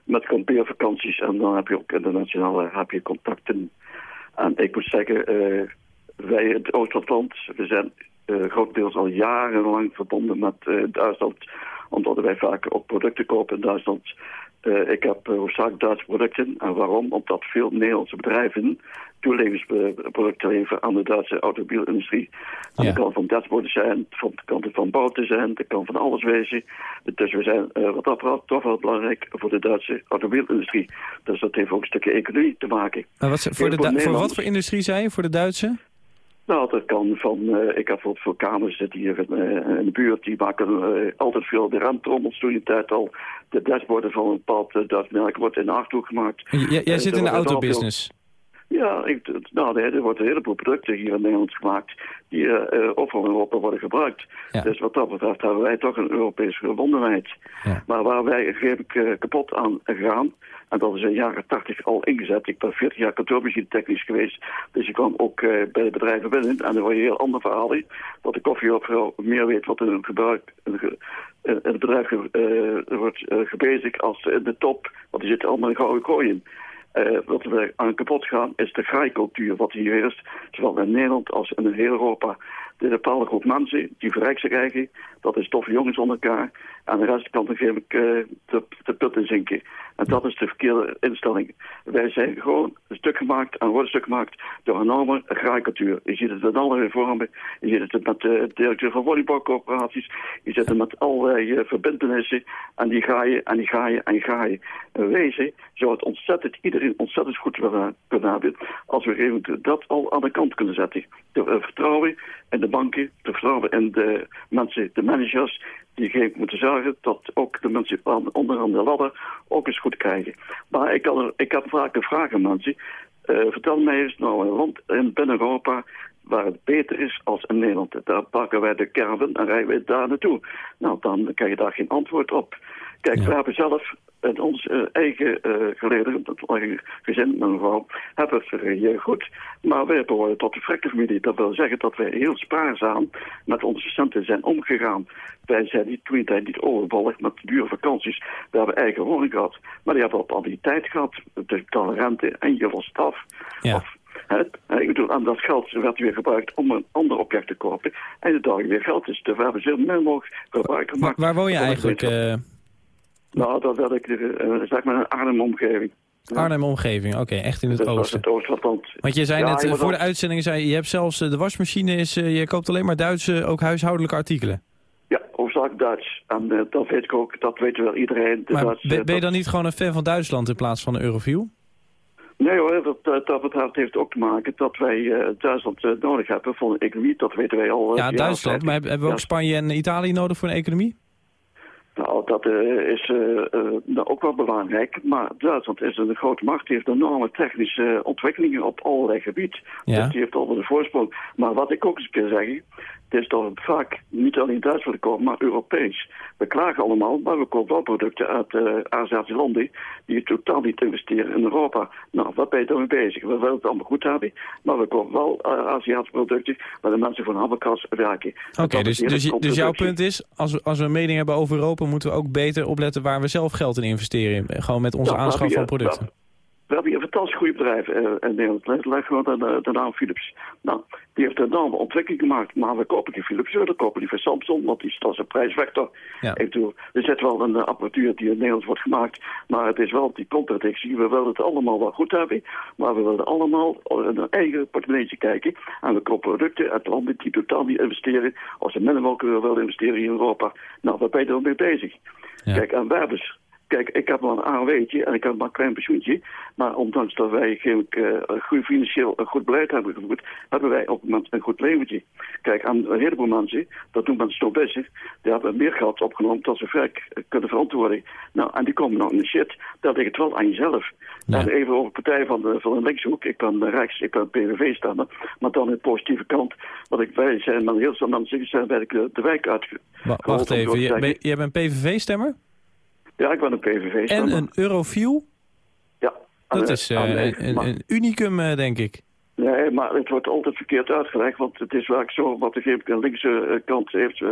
met kampeervakanties. En dan heb je ook internationaal heb je contacten. En ik moet zeggen, eh, wij het Oost-Land, we zijn eh, grotendeels al jarenlang verbonden met eh, Duitsland. Omdat wij vaak ook producten kopen in Duitsland. Eh, ik heb uh, hoofdzakelijk Duitse producten. En waarom? Omdat veel Nederlandse bedrijven toeleveringsproducten leveren aan de Duitse automobielindustrie. Ja. dat kan van dashboarden zijn, van de kant van bouten zijn, dat kan van alles wezen. Dus we zijn wat dat betreft toch wel belangrijk voor de Duitse automobielindustrie. Dus dat heeft ook een stukje economie te maken. Maar wat, voor, de, voor wat voor industrie zei je? Voor de Duitse? Nou, dat kan van... eh, ik heb bijvoorbeeld voor kamers zitten hier in, eh, in de buurt. Die maken eh, altijd veel de remtrommels toen de tijd al. De dashboarden van een uh, Duits merk wordt in Achterhoek gemaakt. J- jij zit in de autobusiness. Ja, ik, nou, er worden een heleboel producten hier in Nederland gemaakt die in Europa worden gebruikt. Ja. Dus wat dat betreft hebben wij toch een Europese verbondenheid. Ja. Maar waar wij redelijk eh, kapot aan gaan, en dat is in de jaren 80 al ingezet. Ik ben 40 jaar kantoormachine-technisch geweest, dus ik kwam ook bij de bedrijven binnen. En dan hoor je een heel ander verhaal in, dat de koffieopvrouw meer weet wat in het gebruik... In het bedrijf eh, wordt uh, gebezigd als in de top, want die zitten allemaal in gouden kooien. Eh, wat we aan kapot gaan, is de graaicultuur wat hier is. Zowel in Nederland als in heel Europa. De bepaalde groep mensen die verrijkt zich eigen. Dat is toffe jongens onder elkaar. En de rest kan er ik de, put in zinken. En dat is de verkeerde instelling. Wij zijn gewoon een stuk gemaakt en worden een stuk gemaakt door een enorme graaikultuur. Je ziet het in alle vormen. Je ziet het met de directeur van volleybalcorporaties. Je ziet het met allerlei uh, verbindenissen. En die graaien en die graaien en die graaien. En wezen zou het ontzettend, iedereen ontzettend goed willen kunnen hebben. Als we dat al aan de kant kunnen zetten. De, uh, vertrouwen in de banken, te vertrouwen in de mensen, de managers, die moeten zorgen dat ook de mensen onderaan de ladder ook eens goed krijgen. Maar ik, ik heb vaak een vraag aan mensen. Uh, vertel mij eens nou een land in binnen Europa waar het beter is als in Nederland. Daar pakken wij de caravan en rijden wij daar naartoe. Nou, dan krijg je daar geen antwoord op. Kijk, we hebben zelf in ons uh, eigen uh, geleden, dat eigen gezin, mijn vrouw, hebben het uh, goed. Maar wij behoren tot de familie. Dat wil zeggen dat wij heel spaarzaam met onze centen zijn omgegaan. Wij zijn niet, toen tijd niet overbollig met dure vakanties. We hebben eigen woning gehad. Maar die hebben op al die tijd gehad. De rente en je was af. Ja. Of, ik bedoel, en dat geld werd weer gebruikt om een ander object te kopen. En de dag weer geld is. Dus we hebben zo min mogelijk gebruik gemaakt. Waar, waar woon je eigenlijk? Nou, dat wil ik, uh, zeg maar een Arnhem-omgeving. Arnhem-omgeving, oké, okay, echt in het dat oosten. Het oosten Want je zei ja, net, je voor dat... de uitzending, zei je hebt zelfs de wasmachine, is, je koopt alleen maar Duitse, ook huishoudelijke artikelen. Ja, hoofdzakelijk Duits. En uh, dat weet ik ook, dat weet wel iedereen. maar Duits, ben, je dan niet gewoon een fan van Duitsland in plaats van Euroview? Nee hoor, dat, dat betreft heeft ook te maken dat wij uh, Duitsland uh, nodig hebben voor een economie. Dat weten wij al. ja, Duitsland, maar hebben we ook Spanje en Italië nodig voor een economie? Nou, dat uh, is uh, uh, ook wel belangrijk. Maar Duitsland is een grote macht. Die heeft enorme technische ontwikkelingen op allerlei gebieden. Ja. Dus die heeft al een voorsprong. Maar wat ik ook eens kan zeggen... Het is toch vaak niet alleen Duitsland komen, maar Europees. We klagen allemaal, maar we kopen wel producten uit uh, Aziatische landen... die totaal niet investeren in Europa. Nou, wat ben je daarmee bezig? We willen het allemaal goed hebben, maar we kopen wel uh, Aziatische producten... waar de mensen van Haberkas werken. Oké, okay, dus, dus, dus jouw punt is, als we, als we een mening hebben over Europa... moeten we ook beter opletten waar we zelf geld in investeren. Gewoon met onze ja, aanschaf van producten. We, we hebben hier een fantastisch goed bedrijf uh, in Nederland. Leg gewoon de, de naam Philips. Nou, die heeft een enorme ontwikkeling gemaakt. Maar we kopen die Philips, we kopen die van Samsung, want die is een prijsvector. Ja. Bedoel, er zit wel een uh, apparatuur die in Nederland wordt gemaakt. Maar het is wel die contradictie. We willen het allemaal wel goed hebben. Maar we willen allemaal in een eigen portemonnee kijken. En we kopen producten uit landen die totaal niet investeren. Als ze minder mogelijk willen investeren in Europa. Nou, waar ben je er mee bezig? Ja. Kijk, en wij hebben Kijk, ik heb wel een AOW'tje en ik heb maar een klein pensioentje. Maar ondanks dat wij geen uh, goed financieel een goed beleid hebben gevoerd, hebben wij op het moment een goed leventje. Kijk, aan een heleboel mensen, dat doen mensen toch bezig, die hebben meer geld opgenomen dat ze werk kunnen verantwoorden. Nou, en die komen nog in de shit. Dat ligt het wel aan jezelf. Ja. En even over partij van de, van de linkshoek. Ik ben rechts, ik ben PVV-stemmer. Maar dan in de positieve kant. Want ik, wij zijn met heel veel mensen zijn de, de wijk uit. Wacht even, jij bent PVV-stemmer? Ja, ik ben een PVV. En een Eurofiel? Ja. Dat is uh, een, een, een, unicum, uh, denk ik. Nee, maar het wordt altijd verkeerd uitgelegd. Want het is vaak zo, wat de linkse kant heeft,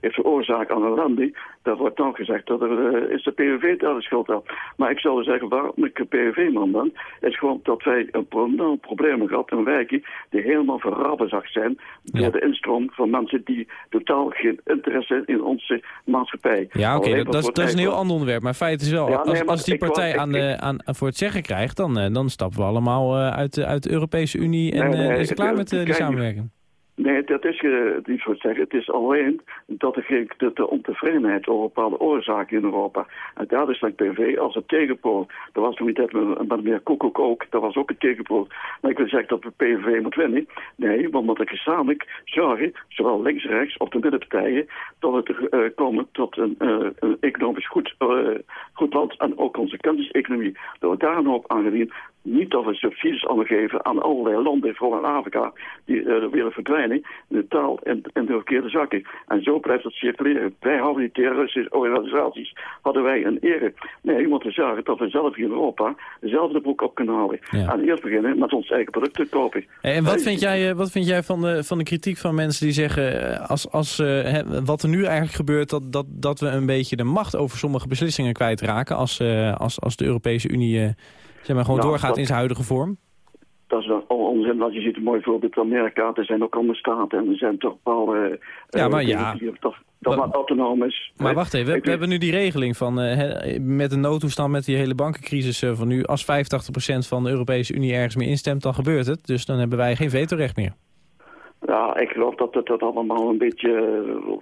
heeft veroorzaakt aan een landing. Daar wordt dan gezegd dat er is de PVV daar de schuld aan. Maar ik zou zeggen, waarom ik een PVV-man ben, is gewoon dat wij een, een probleem hebben gehad in wijken die helemaal verrabbenzag zijn door Ja. de instroom van mensen die totaal geen interesse in onze maatschappij. Ja, oké, dat, is, voor dat is een heel ander onderwerp. Maar feit is wel, Ja, als, nee, als die wou- partij ik- aan de, aan, voor het zeggen krijgt... dan, eh, dan stappen we allemaal eh, uit, de, uit de Europese Unie en Nee, eh, nee, is het klaar met eh, kijk, samenwerking. Nee, dat is niet zo te zeggen. Het is alleen dat er geen de, de ontevredenheid over bepaalde oorzaken in Europa. En daar is dan PV als een tegenpool. Dat was toen niet dat met, met meer koekoek ook. Dat was ook een tegenpool. Maar ik wil zeggen dat de PVV moet winnen. Nee, want dat er gezamenlijk zorgen, zowel links, rechts of de middenpartijen, dat we uh, komen tot een, uh, een economisch goed, goed land en ook onze kenniseconomie. Dat we daar een hoop aan. Niet dat we subsidies allemaal geven aan allerlei landen, vooral in Afrika, die willen verdwijnen de taal en, en de verkeerde zakken. En zo blijft het circuleren. Wij houden die terroristische organisaties, hadden wij een ere. Nee, we moeten zorgen dat we zelf hier in Europa dezelfde broek op kunnen halen. Ja. En eerst beginnen met ons eigen producten te kopen. En wat vind jij, eh, wat vind jij van, de, van de kritiek van mensen die zeggen... eh, Als, als, hè, wat er nu eigenlijk gebeurt, dat, dat, dat we een beetje de macht over sommige beslissingen kwijtraken... als, als, als de Europese Unie Zeg maar gewoon Nou, doorgaat dat- in zijn huidige vorm. Dat is wel onzin, want je ziet een mooi voorbeeld Amerika. Er zijn ook allemaal staten en er zijn toch bepaalde... eh, Ja, maar ja. dat Maar- maar autonoom is. Maar wacht even, we, hebben nu die regeling van eh, met de noodtoestand met die hele bankencrisis eh, van nu. Als 85% van de Europese Unie ergens meer instemt, dan gebeurt het. Dus dan hebben wij geen vetorecht meer. Ja, ik geloof dat het dat allemaal een beetje eh,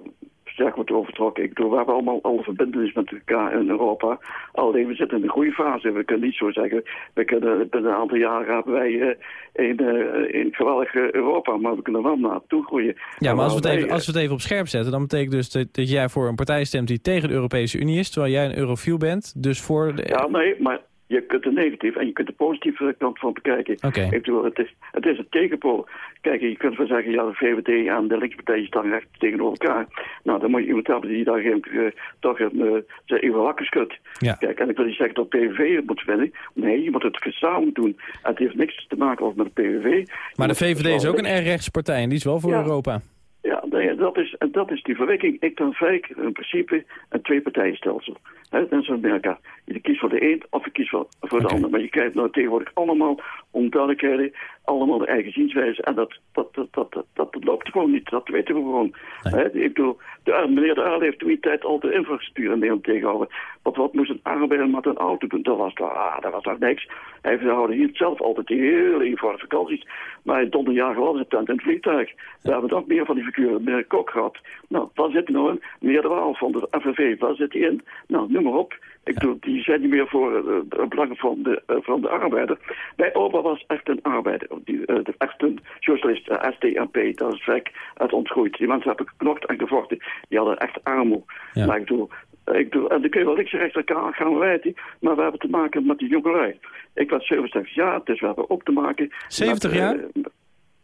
sterk wordt overtrokken. Ik bedoel, we hebben allemaal alle verbindenis met elkaar in Europa. Alleen we zitten in een groeifase. We kunnen niet zo zeggen, we kunnen binnen een aantal jaren hebben wij eh, een, eh, een geweldig eh, Europa, maar we kunnen wel naartoe groeien. Ja, maar als we, het even, eh, als we het even op scherp zetten, dan betekent dus dat, dat jij voor een partij stemt die tegen de Europese Unie is, terwijl jij een eurofiel bent. Dus voor de... Ja, nee, maar je kunt de negatieve en je kunt de positieve kant van bekijken. Ik bedoel, het is, het is een tegenpool. Kijk, je kunt wel zeggen, ja, de VVD en de linkspartijen staan recht tegenover elkaar. Nou, dan moet je iemand hebben die daar geen, eh, toch een, eh, zijn even wakker schudt. Ja. Kijk, en ik wil niet zeggen dat PVV het moet vinden. Nee, je moet het samen doen. En het heeft niks te maken met de PVV. Maar de VVD is ook een erg rechtse partij en die is wel voor Ja. Europa. Ja, dat is, en dat is die verwikking. Ik dan fijk in principe een twee-partijenstelsel. Dat is Amerika. Je kiest voor de een of je kiest voor, voor de ander. Maar je krijgt nou tegenwoordig allemaal onduidelijkheden, allemaal de eigen zienswijze. En dat, dat, dat, dat, dat, dat loopt gewoon niet. Dat weten we gewoon. Nee. Hè, ik bedoel, de, meneer De Aal heeft toen die tijd al de infrastructuur in Nederland tegengehouden. Want wat moest een arbeider met een auto doen? Dat was, ah, dat was toch niks. Hij houden hier zelf altijd die hele eenvoudige vakanties. Maar hij donder zijn tent in het vliegtuig. We hebben nog meer van die Meneer Kok gehad. Nou, waar zit hij nou in? Meneer De Waal van de FNV, waar zit hij in? Nou, noem maar op. Ik bedoel, die zijn niet meer voor eh, de belangen van de, eh, van de arbeider. Bij Oba was echt een arbeider. Die, eh, echt een socialist, SDNP. Dat is weg uit ontgroeid. Die mensen hebben geknokt en gevochten. Die hadden echt armoe. Ja. Maar ik bedoel, ik bedoel, en dan kun je wel rechts elkaar gaan wijten. Maar we hebben te maken met die jongelui. Ik was 67 jaar, dus we hebben ook te maken... 70 met, eh, jaar?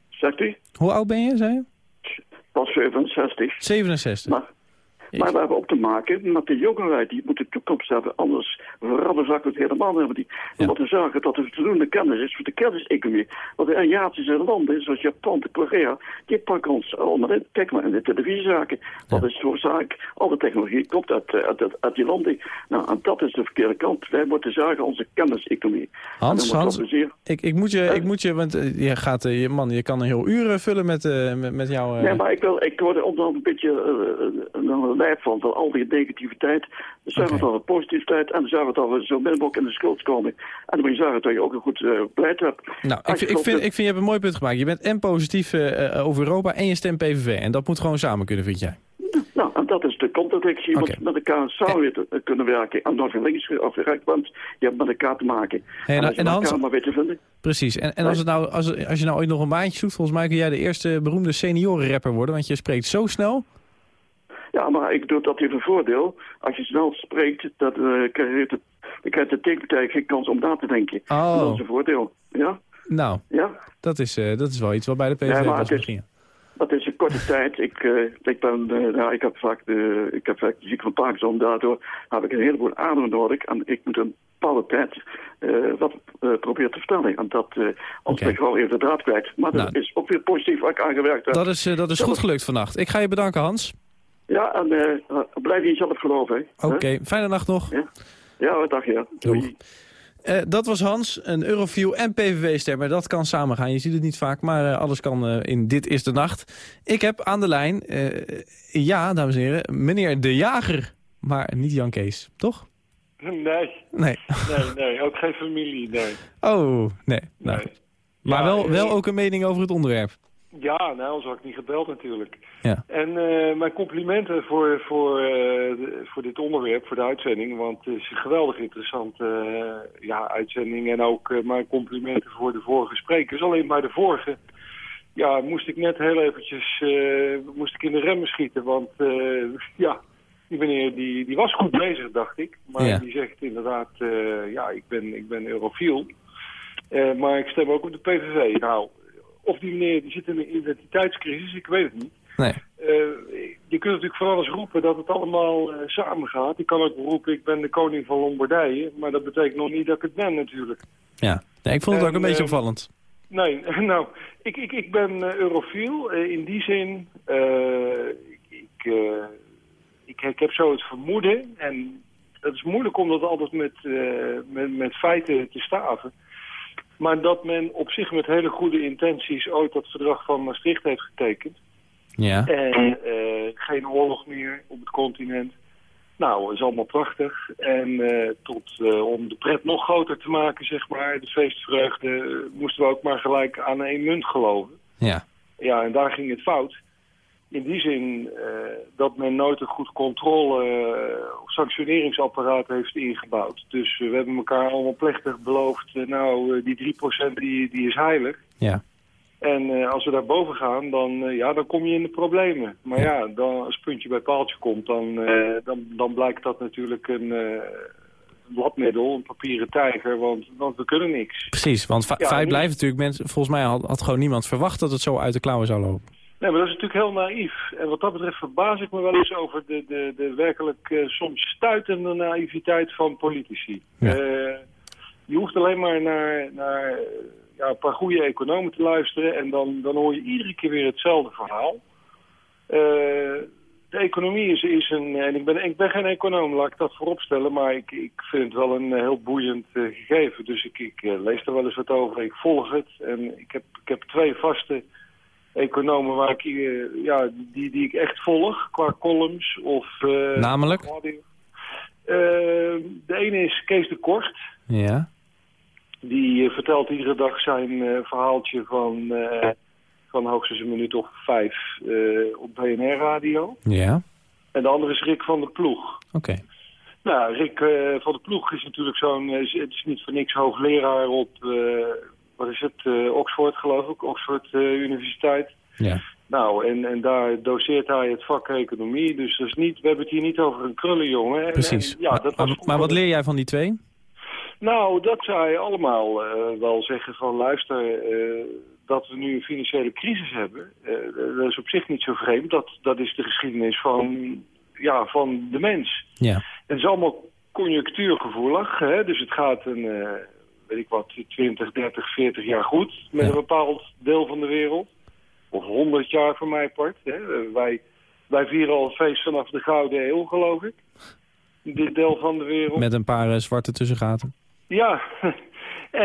zegt u? Hoe oud ben je, zei je? Pas 67. 67. Maar, maar we hebben ook te maken met de jongelui. Die moeten toekomst hebben. Anders we het helemaal. Die, we Ja. moeten zorgen dat er voldoende kennis is voor de kenniseconomie. Want de Aziatische landen, zoals Japan, Korea, die pakken ons allemaal in. Kijk maar in de televisiezaken. Wat is voor zaak? Al de technologie komt uit, eh, uit, uit, uit die landen. Nou, en dat is de verkeerde kant. Wij moeten zorgen onze kenniseconomie. Hans, Hans, we ik, ik, moet je, ik moet je, want eh, je gaat, eh, je, man, je kan een heel uren vullen met, eh, met, eh, Nee, maar ik, wil, ik word er onderhand een beetje uh, lijf van, van al die negativiteit. Dan zorgen we dat we positiviteit en dan zorgen we dat we zo min mogelijk in de schuld komen. En dan moet je zorgen dat je ook een goed eh, beleid hebt. Nou, ik, je ik, vind, ik vind je hebt een mooi punt gemaakt. Je bent en positief eh, eh, over Europa en je stemt PVV. En dat moet gewoon samen kunnen, vind jij? Nou, en dat is de contradictie. Want met elkaar samen eh, kunnen werken. En nog links of rechts, want je hebt met elkaar te maken. Hey, en- als je en Hans- elkaar maar weet te vinden. Precies. En, en als, het nou, als, als je nou ooit nog een baantje zoekt, volgens mij kun jij de eerste beroemde seniorenrapper worden. Want je spreekt zo snel. Ja, maar ik doe dat heeft een voordeel. Als je snel spreekt, dat, eh, krijg je de, dan krijgt de tegenpartij geen kans om na te denken. Oh. En dat is een voordeel. Ja? Nou, Ja? dat is, eh, dat is wel iets wat bij de PVV Ja, was misschien. Dat is een korte tijd. Ik, eh, ik, ben, eh, nou, ik heb vaak de, ik heb vaak de ziekte van Parkinson. Daardoor heb ik een heleboel adem nodig. En ik moet een bepaalde tijd eh, wat eh, proberen te vertellen. En dat, eh ben ik gewoon even de draad kwijt. Maar dat Nou. is ook weer positief waar ik aan gewerkt heb. Dat is, eh, dat is goed gelukt vannacht. Ik ga je bedanken, Hans. Ja, en eh, blijf in jezelf geloven. hè. Oké, fijne nacht nog. Ja, ja dag ja. Doei. Eh, dat was Hans, een Eurofiel en PVV-stemmer. Dat kan samengaan. Je ziet het niet vaak, maar eh, alles kan eh, in Dit is de Nacht. Ik heb aan de lijn, eh, ja, dames en heren, meneer De Jager. Maar niet Jan Kees, toch? Nee, Nee. nee, nee, ook geen familie, nee. Oh, nee. Nou, nee. Maar Ja, wel, wel ook een mening over het onderwerp. Ja, nou, anders had ik niet gebeld natuurlijk. Ja. En eh, mijn complimenten voor, voor, eh, voor dit onderwerp, voor de uitzending. Want het is een geweldig interessante eh, ja, uitzending. En ook eh, mijn complimenten voor de vorige sprekers. Alleen bij de vorige ja, moest ik net heel eventjes moest ik in de remmen schieten. Want ja, die meneer die, die was goed bezig, dacht ik. Maar Ja. die zegt inderdaad, ja, ik ben, ik ben eurofiel. Maar ik stem ook op de PVV. Nou, of die meneer die zit in een identiteitscrisis, ik weet het niet. Nee. Eh, je kunt natuurlijk voor alles roepen dat het allemaal eh, samengaat. Ik kan ook roepen, ik ben de koning van Lombardije. Maar dat betekent nog niet dat ik het ben natuurlijk. Ja. nee ik vond het ook En, een beetje eh, opvallend. Nee, nou, ik, ik, ik ben eurofiel. in die zin, ik, ik, ik, heb zo het vermoeden, en dat het is moeilijk om dat altijd met, met, met feiten te staven. Maar dat men op zich met hele goede intenties ooit dat verdrag van Maastricht heeft getekend. Ja. En eh, geen oorlog meer op het continent. Nou, is allemaal prachtig. En eh, tot, eh, om de pret nog groter te maken, zeg maar, de feestvreugde, moesten we ook maar gelijk aan één munt geloven. Ja. Ja, en daar ging het fout. In die zin dat men nooit een goed controle- of sanctioneringsapparaat heeft ingebouwd. Dus we hebben elkaar allemaal plechtig beloofd, nou, die 3% die, die is heilig. Ja. En eh, als we daar boven gaan, dan, eh, ja, dan kom je in de problemen. Maar ja, dan, als puntje bij paaltje komt, dan, eh, dan, dan blijkt dat natuurlijk een, eh, een papieren tijger, want, want we kunnen niks. Precies, want Ja, feit blijft natuurlijk... Mensen, volgens mij had, had gewoon niemand verwacht dat het zo uit de klauwen zou lopen. Nee, maar dat is natuurlijk heel naïef. En wat dat betreft verbaas ik me wel eens over de, de, de werkelijk soms stuitende naïviteit van politici. Ja. Je hoeft alleen maar naar, naar ja, een paar goede economen te luisteren en dan, dan hoor je iedere keer weer hetzelfde verhaal. Eh, de economie is, is een, en ik ben, ik ben geen econoom, laat ik dat vooropstellen, maar ik, ik vind het wel een eh, heel boeiend eh, gegeven. Dus ik, ik lees er wel eens wat over, ik volg het en ik heb, ik heb twee vaste economen waar ik, ja, die, die ik echt volg, qua columns of... Namelijk? de ene is Kees de Kort. Ja. Die eh, vertelt iedere dag zijn eh, verhaaltje van, eh, van hoogstens een minuut of vijf op BNR-radio. Ja. En de andere is Rick van der Ploeg. Oké. Nou, Rick van der Ploeg is natuurlijk zo'n... het is niet voor niks hoogleraar op... wat is het? Oxford, geloof ik. Oxford Universiteit. Ja. Nou, en, en daar doseert hij het vak economie. Dus dat is niet, we hebben het hier niet over een krullenjongen. En- Precies. en ja, maar, dat maar, was maar wat leer jij van die twee? Nou, dat zij allemaal eh, wel zeggen van luister, eh, dat we nu een financiële crisis hebben. eh, dat is op zich niet zo vreemd. Dat, dat is de geschiedenis van, ja, van de mens. Ja. En het is allemaal conjunctuurgevoelig. Hè? Dus het gaat een, weet ik wat, 20, 30, 40 jaar goed met Ja. een bepaald deel van de wereld. Of 100 jaar voor mij part. Hè? Wij, wij vieren al feest vanaf de Gouden Eeuw, geloof ik. Dit deel van de wereld. Met een paar zwarte tussengaten. Ja,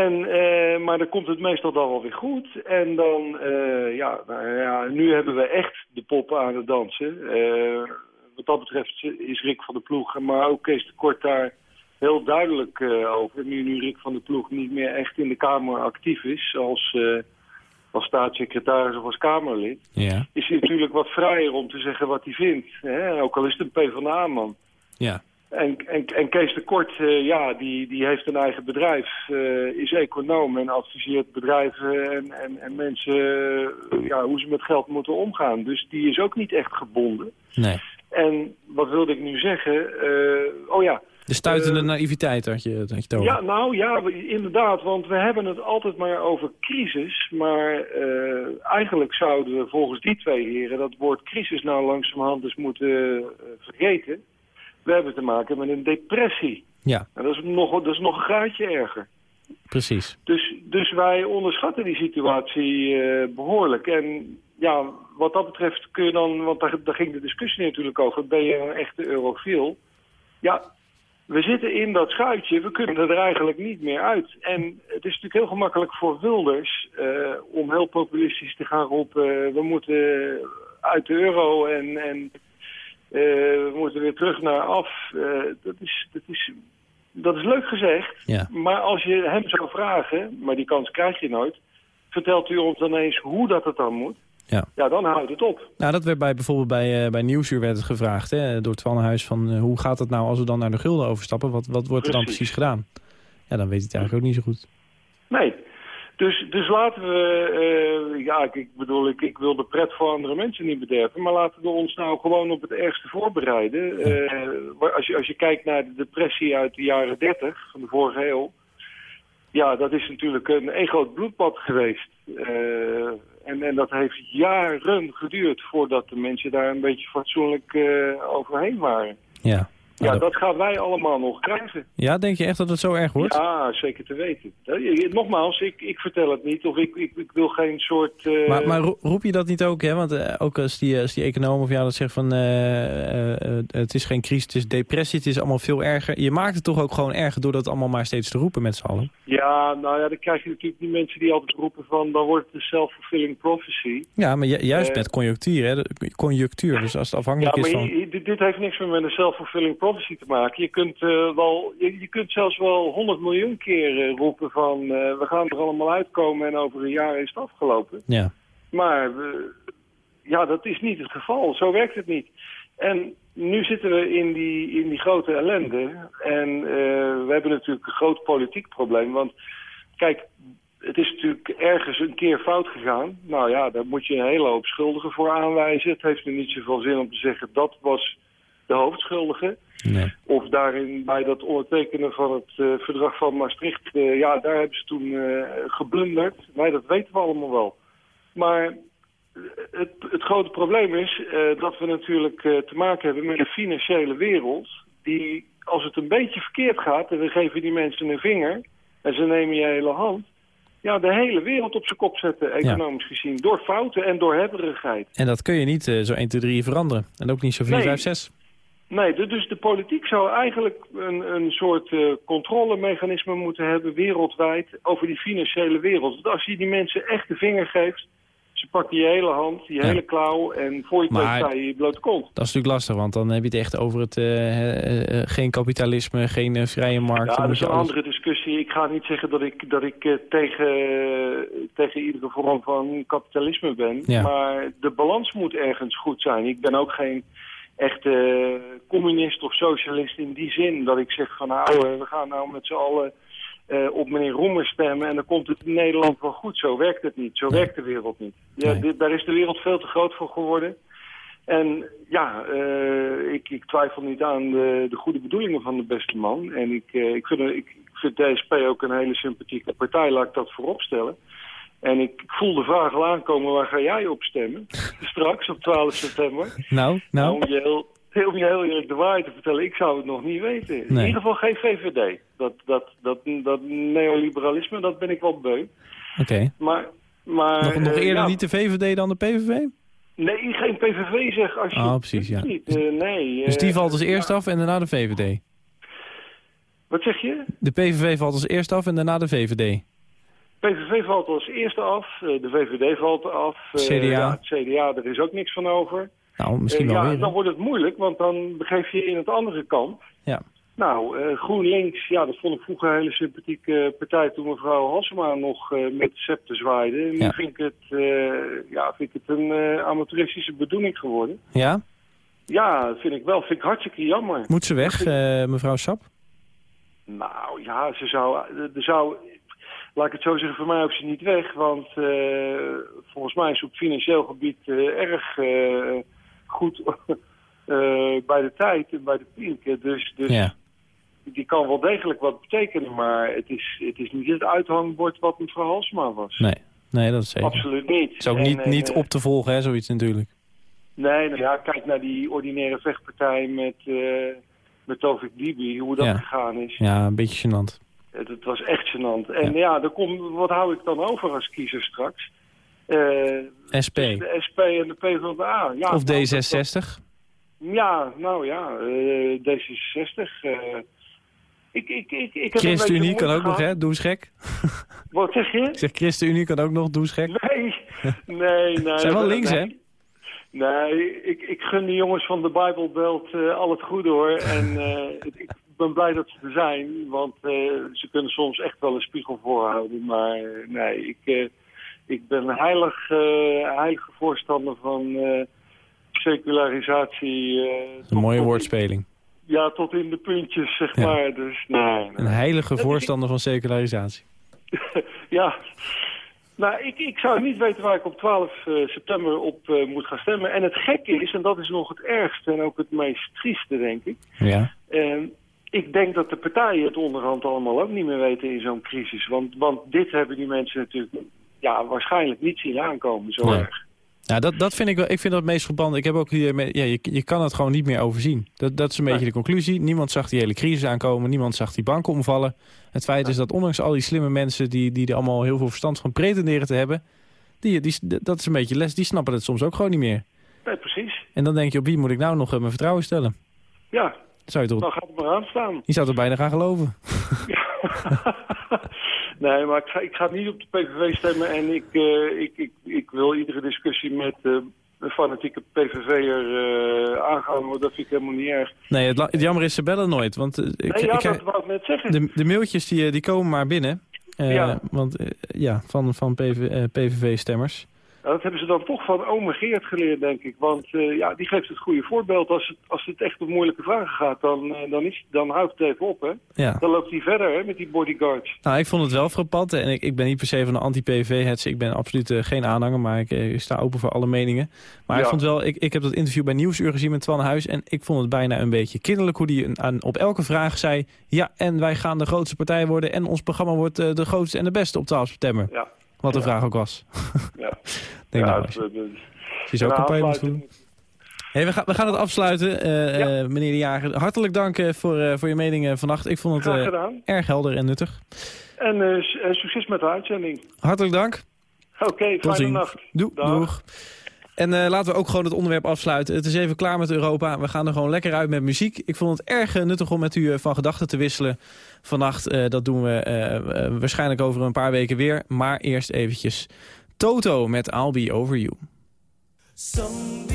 en, eh, maar dan komt het meestal dan wel weer goed. En dan, eh, ja, nou ja, nu hebben we echt de poppen aan het dansen. Eh, wat dat betreft is Rick van der Ploeg, maar ook Kees de Kort daar heel duidelijk over. Nu, nu Rick van der Ploeg niet meer echt in de Kamer actief is als, als staatssecretaris of als Kamerlid... Ja. is hij natuurlijk wat vrijer om te zeggen wat hij vindt. Hè? Ook al is het een PvdA-man. Ja. En, en, en Kees de Kort, eh, ja, die, die heeft een eigen bedrijf, eh, is econoom en adviseert bedrijven en, en, en mensen eh, ja, hoe ze met geld moeten omgaan. Dus die is ook niet echt gebonden. Nee. En wat wilde ik nu zeggen? Oh ja, De stuitende naïviteit had je, had je ja, nou ja, inderdaad, want we hebben het altijd maar over crisis. Maar eigenlijk zouden we volgens die twee heren dat woord crisis nou langzamerhand eens moeten vergeten. We hebben te maken met een depressie. Ja, En dat is nog, dat is nog een graadje erger. precies. Dus, dus wij onderschatten die situatie eh, behoorlijk. En ja, wat dat betreft kun je dan, want daar, daar ging de discussie natuurlijk over, ben je een echte eurofiel? Ja, we zitten in dat schuitje, we kunnen er eigenlijk niet meer uit. En het is natuurlijk heel gemakkelijk voor Wilders eh, om heel populistisch te gaan roepen, we moeten uit de euro en, en we moeten weer terug naar af. Eh, dat, is, dat, is, dat is leuk gezegd, Ja. maar als je hem zou vragen, maar die kans krijg je nooit, vertelt u ons dan eens hoe dat het dan moet. Ja. Ja, dan houdt het op. Nou, dat werd bij, bijvoorbeeld bij, eh, bij Nieuwsuur werd het gevraagd hè, door het Huis van eh, hoe gaat het nou als we dan naar de gulden overstappen? Wat, wat wordt er dan Precies. precies gedaan? Ja, dan weet hij het eigenlijk ook niet zo goed. Nee. Dus, dus laten we, eh, ja, ik, bedoel, ik, ik wil de pret voor andere mensen niet bederven, maar laten we ons nou gewoon op het ergste voorbereiden. Eh, als, je, als je kijkt naar de depressie uit de jaren 30 van de vorige eeuw, ja, dat is natuurlijk een één groot bloedbad geweest. Eh, en, en dat heeft jaren geduurd voordat de mensen daar een beetje fatsoenlijk overheen waren. Ja. Ja, dat- dat gaan wij allemaal nog krijgen. Ja, denk je echt dat het zo erg wordt? Ja, zeker te weten. Eh, Nogmaals, ik, ik vertel het niet of ik, ik, ik wil geen soort... eh, Maar, maar ro- roep je dat niet ook, hè? Want eh, ook als die, als die econoom of ja dat zegt van... het is geen crisis, het is depressie, het is allemaal veel erger. Je maakt het toch ook gewoon erger door dat allemaal maar steeds te roepen met z'n allen? Ja, nou ja, dan krijg je natuurlijk die mensen die altijd roepen van... dan wordt het een self-fulfilling prophecy. Ja, maar ju- juist met conjunctuur, hè? de- Conjunctuur, dus als het Ja, afhankelijk maar is van... dit heeft niks meer met een self-fulfilling prophecy te maken. Je kunt, eh, wel, je, je kunt zelfs wel 100 miljoen keer eh, roepen van... eh, we gaan er allemaal uitkomen en over een jaar is het afgelopen. Ja. Maar ja, dat is niet het geval. Zo werkt het niet. En nu zitten we in die, in die grote ellende. En we hebben natuurlijk een groot politiek probleem. Want kijk, het is natuurlijk ergens een keer fout gegaan. Nou ja, daar moet je een hele hoop schuldigen voor aanwijzen. Het heeft nu niet zoveel zin om te zeggen dat was de hoofdschuldige. Nee. Of daarin bij dat ondertekenen van het eh, verdrag van Maastricht, eh, ja, daar hebben ze toen eh, geblunderd. Nee, dat weten we allemaal wel. Maar het, het grote probleem is dat we natuurlijk te maken hebben met een financiële wereld die, als het een beetje verkeerd gaat en we geven die mensen een vinger en ze nemen je hele hand, ja, de hele wereld op zijn kop zetten, economisch gezien, door fouten en door hebberigheid. En dat kun je niet zo 1, 2, 3 veranderen. En ook niet zo 4, Nee. 5, 6. Nee, de- dus de politiek zou eigenlijk een, een soort eh, controlemechanisme moeten hebben wereldwijd over die financiële wereld. Want als je die mensen echt de vinger geeft, ze pakken je hele hand, je Ja. hele klauw en voor je Maar- sta je je blote kont. Dat is natuurlijk lastig, want dan heb je het echt over het eh, eh, geen kapitalisme, geen vrije markt. Ja, dat is een andere discussie. Ik ga niet zeggen dat ik, dat ik tegen, tegen iedere vorm van kapitalisme ben. Ja. Maar de balans moet ergens goed zijn. Ik ben ook geen echte communist of socialist in die zin. Dat ik zeg van nou, eh, we gaan nou met z'n allen eh, op meneer Roemer stemmen... en dan komt het in Nederland wel goed. Zo werkt het niet. Zo werkt de wereld niet. Ja, Nee. dit- daar is de wereld veel te groot voor geworden. En ja, eh, ik, ik twijfel niet aan de, de goede bedoelingen van de beste man. En ik, eh, ik, vind, ik, vind de SP ook een hele sympathieke partij, laat ik dat voorop stellen. En ik, voel de vraag al aankomen, waar ga jij op stemmen? Straks, op 12 september. Nou, nou. Om je heel, je heel eerlijk de waarheid te vertellen, ik zou het nog niet weten. In ieder geval geen VVD. Dat, dat, dat, dat neoliberalisme, dat ben ik wel beu. Oké. Maar, maar, Nog, nog eh, eerder niet de VVD dan de PVV? Nee, geen PVV zeg als je... Oh, precies, ja. Niet, eh, nee. Dus die eh, valt als eerst af en daarna de VVD. Wat zeg je? De PVV valt als eerst af en daarna de VVD. PVV valt als eerste af, eh, de VVD valt af. eh, CDA. Ja, het CDA, er is ook niks van over. Nou, misschien Eh, wel ja, weer. dan wordt het moeilijk, want dan begeef je in het andere kamp. Ja. Nou, eh, GroenLinks, ja, dat vond ik vroeger een hele sympathieke partij toen mevrouw Hassema nog met de scepter zwaaide. Nu Ja. vind ik het, ja, vind ik het een amateuristische bedoeling geworden. Ja? Ja, vind ik wel. Vind ik hartstikke jammer. Moet ze weg, mevrouw Sap? Nou ja, ze zou, er zou, laat ik het zo zeggen, voor mij ook ze niet weg. Want eh, volgens mij is op financieel gebied eh, erg eh, goed bij de tijd en bij de pink. Dus, dus Ja. die kan wel degelijk wat betekenen. Maar het is, het is niet het uithangbord wat mevrouw Halsma was. Nee. Nee, dat is zeker. Absoluut niet. Het is ook En, niet, niet op te volgen, hè, zoiets natuurlijk. Nee, nou ja, kijk naar die ordinaire vechtpartij met, met Tovik Dibi, hoe dat Ja. gegaan is. Ja, een beetje gênant. Het, het was echt gênant. En ja, dan kom, wat hou ik dan over als kiezer straks? Eh, SP. De SP en de PvdA. Ja, Of nou, D66. Ja, nou ja, eh, D66. eh, ik, ik, ik, ik beetje ChristenUnie kan ook nog, hè? Doe eens gek. Wat zeg je? Ik zeg ChristenUnie kan ook nog, doe eens gek. Nee, nee, nee. Zijn wel nee, links, hè? nee. Ik, ik gun de jongens van de Bijbelbelt eh, al het goede hoor. En eh, ik ben blij dat ze er zijn, want eh, ze kunnen soms echt wel een spiegel voorhouden. Maar nee, ik, eh, ik ben een heilig, eh, heilige voorstander van secularisatie. Een mooie tot- woordspeling. Ja, tot in de puntjes, zeg Ja. maar. Dus nee, nee. Een heilige voorstander van secularisatie. Ja, nou, ik, ik zou niet weten waar ik op 12 eh, september op moet gaan stemmen. En het gekke is, en dat is nog het ergste en ook het meest trieste, denk ik. Ja. Eh, ik denk dat de partijen het onderhand allemaal ook niet meer weten in zo'n crisis. Want, want dit hebben die mensen natuurlijk ja, waarschijnlijk niet zien aankomen, zo Nee. erg. Ja, dat, dat vind ik wel. Ik vind dat het meest verband. Ik heb ook hier. met- Ja, je, je kan het gewoon niet meer overzien. Dat, dat is een beetje de conclusie. Niemand zag die hele crisis aankomen. Niemand zag die banken omvallen. Het feit is dat ondanks al die slimme mensen die, die er allemaal heel veel verstand van pretenderen te hebben. Die, die, dat is een beetje les. Die snappen het soms ook gewoon niet meer. Nee, precies. En dan denk je, op wie moet ik nou nog eh, mijn vertrouwen stellen? Ja, Zou je, toch, dan gaat het maar aan staan. je zou er bijna gaan geloven. nee, maar ik ga, ik ga niet op de PVV stemmen en ik, eh, ik, ik, ik wil iedere discussie met eh, een fanatieke PVV'er eh aangaan, want dat vind ik helemaal niet erg. Nee, het, jammer is, ze bellen nooit. Want ik, nee, ja, ik, dat wou ik net zeggen. de, de mailtjes die, die komen maar binnen. Ja. Want ja, van, van PV, PVV-stemmers. Nou, dat hebben ze dan toch van ome Geert geleerd, denk ik. Want eh, ja, die geeft het goede voorbeeld. Als het, als het echt om moeilijke vragen gaat, dan, eh, dan, is, dan houdt het even op, hè. Ja. Dan loopt hij verder, hè, met die bodyguards. Nou, ik vond het wel frappant. En ik, ik ben niet per se van de anti-PV-hets. Ik ben absoluut eh, geen aanhanger, maar ik, sta open voor alle meningen. Maar ik, vond wel, ik, ik heb dat interview bij Nieuwsuur gezien met Twan Huis. En ik vond het bijna een beetje kinderlijk hoe hij aan, op elke vraag zei... ja, en wij gaan de grootste partij worden... en ons programma wordt de grootste en de beste op 12 september. Ja. Wat de vraag ook was. Ja. Denk nou, het, het- als je zo een moet doen. Hey, we, gaan, we gaan het afsluiten, eh, eh, meneer De Jager. Hartelijk dank eh, voor, eh, voor je mening eh, vannacht. Ik vond het eh, erg helder en nuttig. En, eh, succes met de uitzending. Hartelijk dank. Oké, Tot fijne ziens. nacht. Doe, Dag. doeg. En eh, laten we ook gewoon het onderwerp afsluiten. Het is even klaar met Europa. We gaan er gewoon lekker uit met muziek. Ik vond het erg eh, nuttig om met u eh, van gedachten te wisselen vannacht. Eh, dat doen we eh, eh, waarschijnlijk over een paar weken weer. Maar eerst eventjes Toto met Be Over You. Some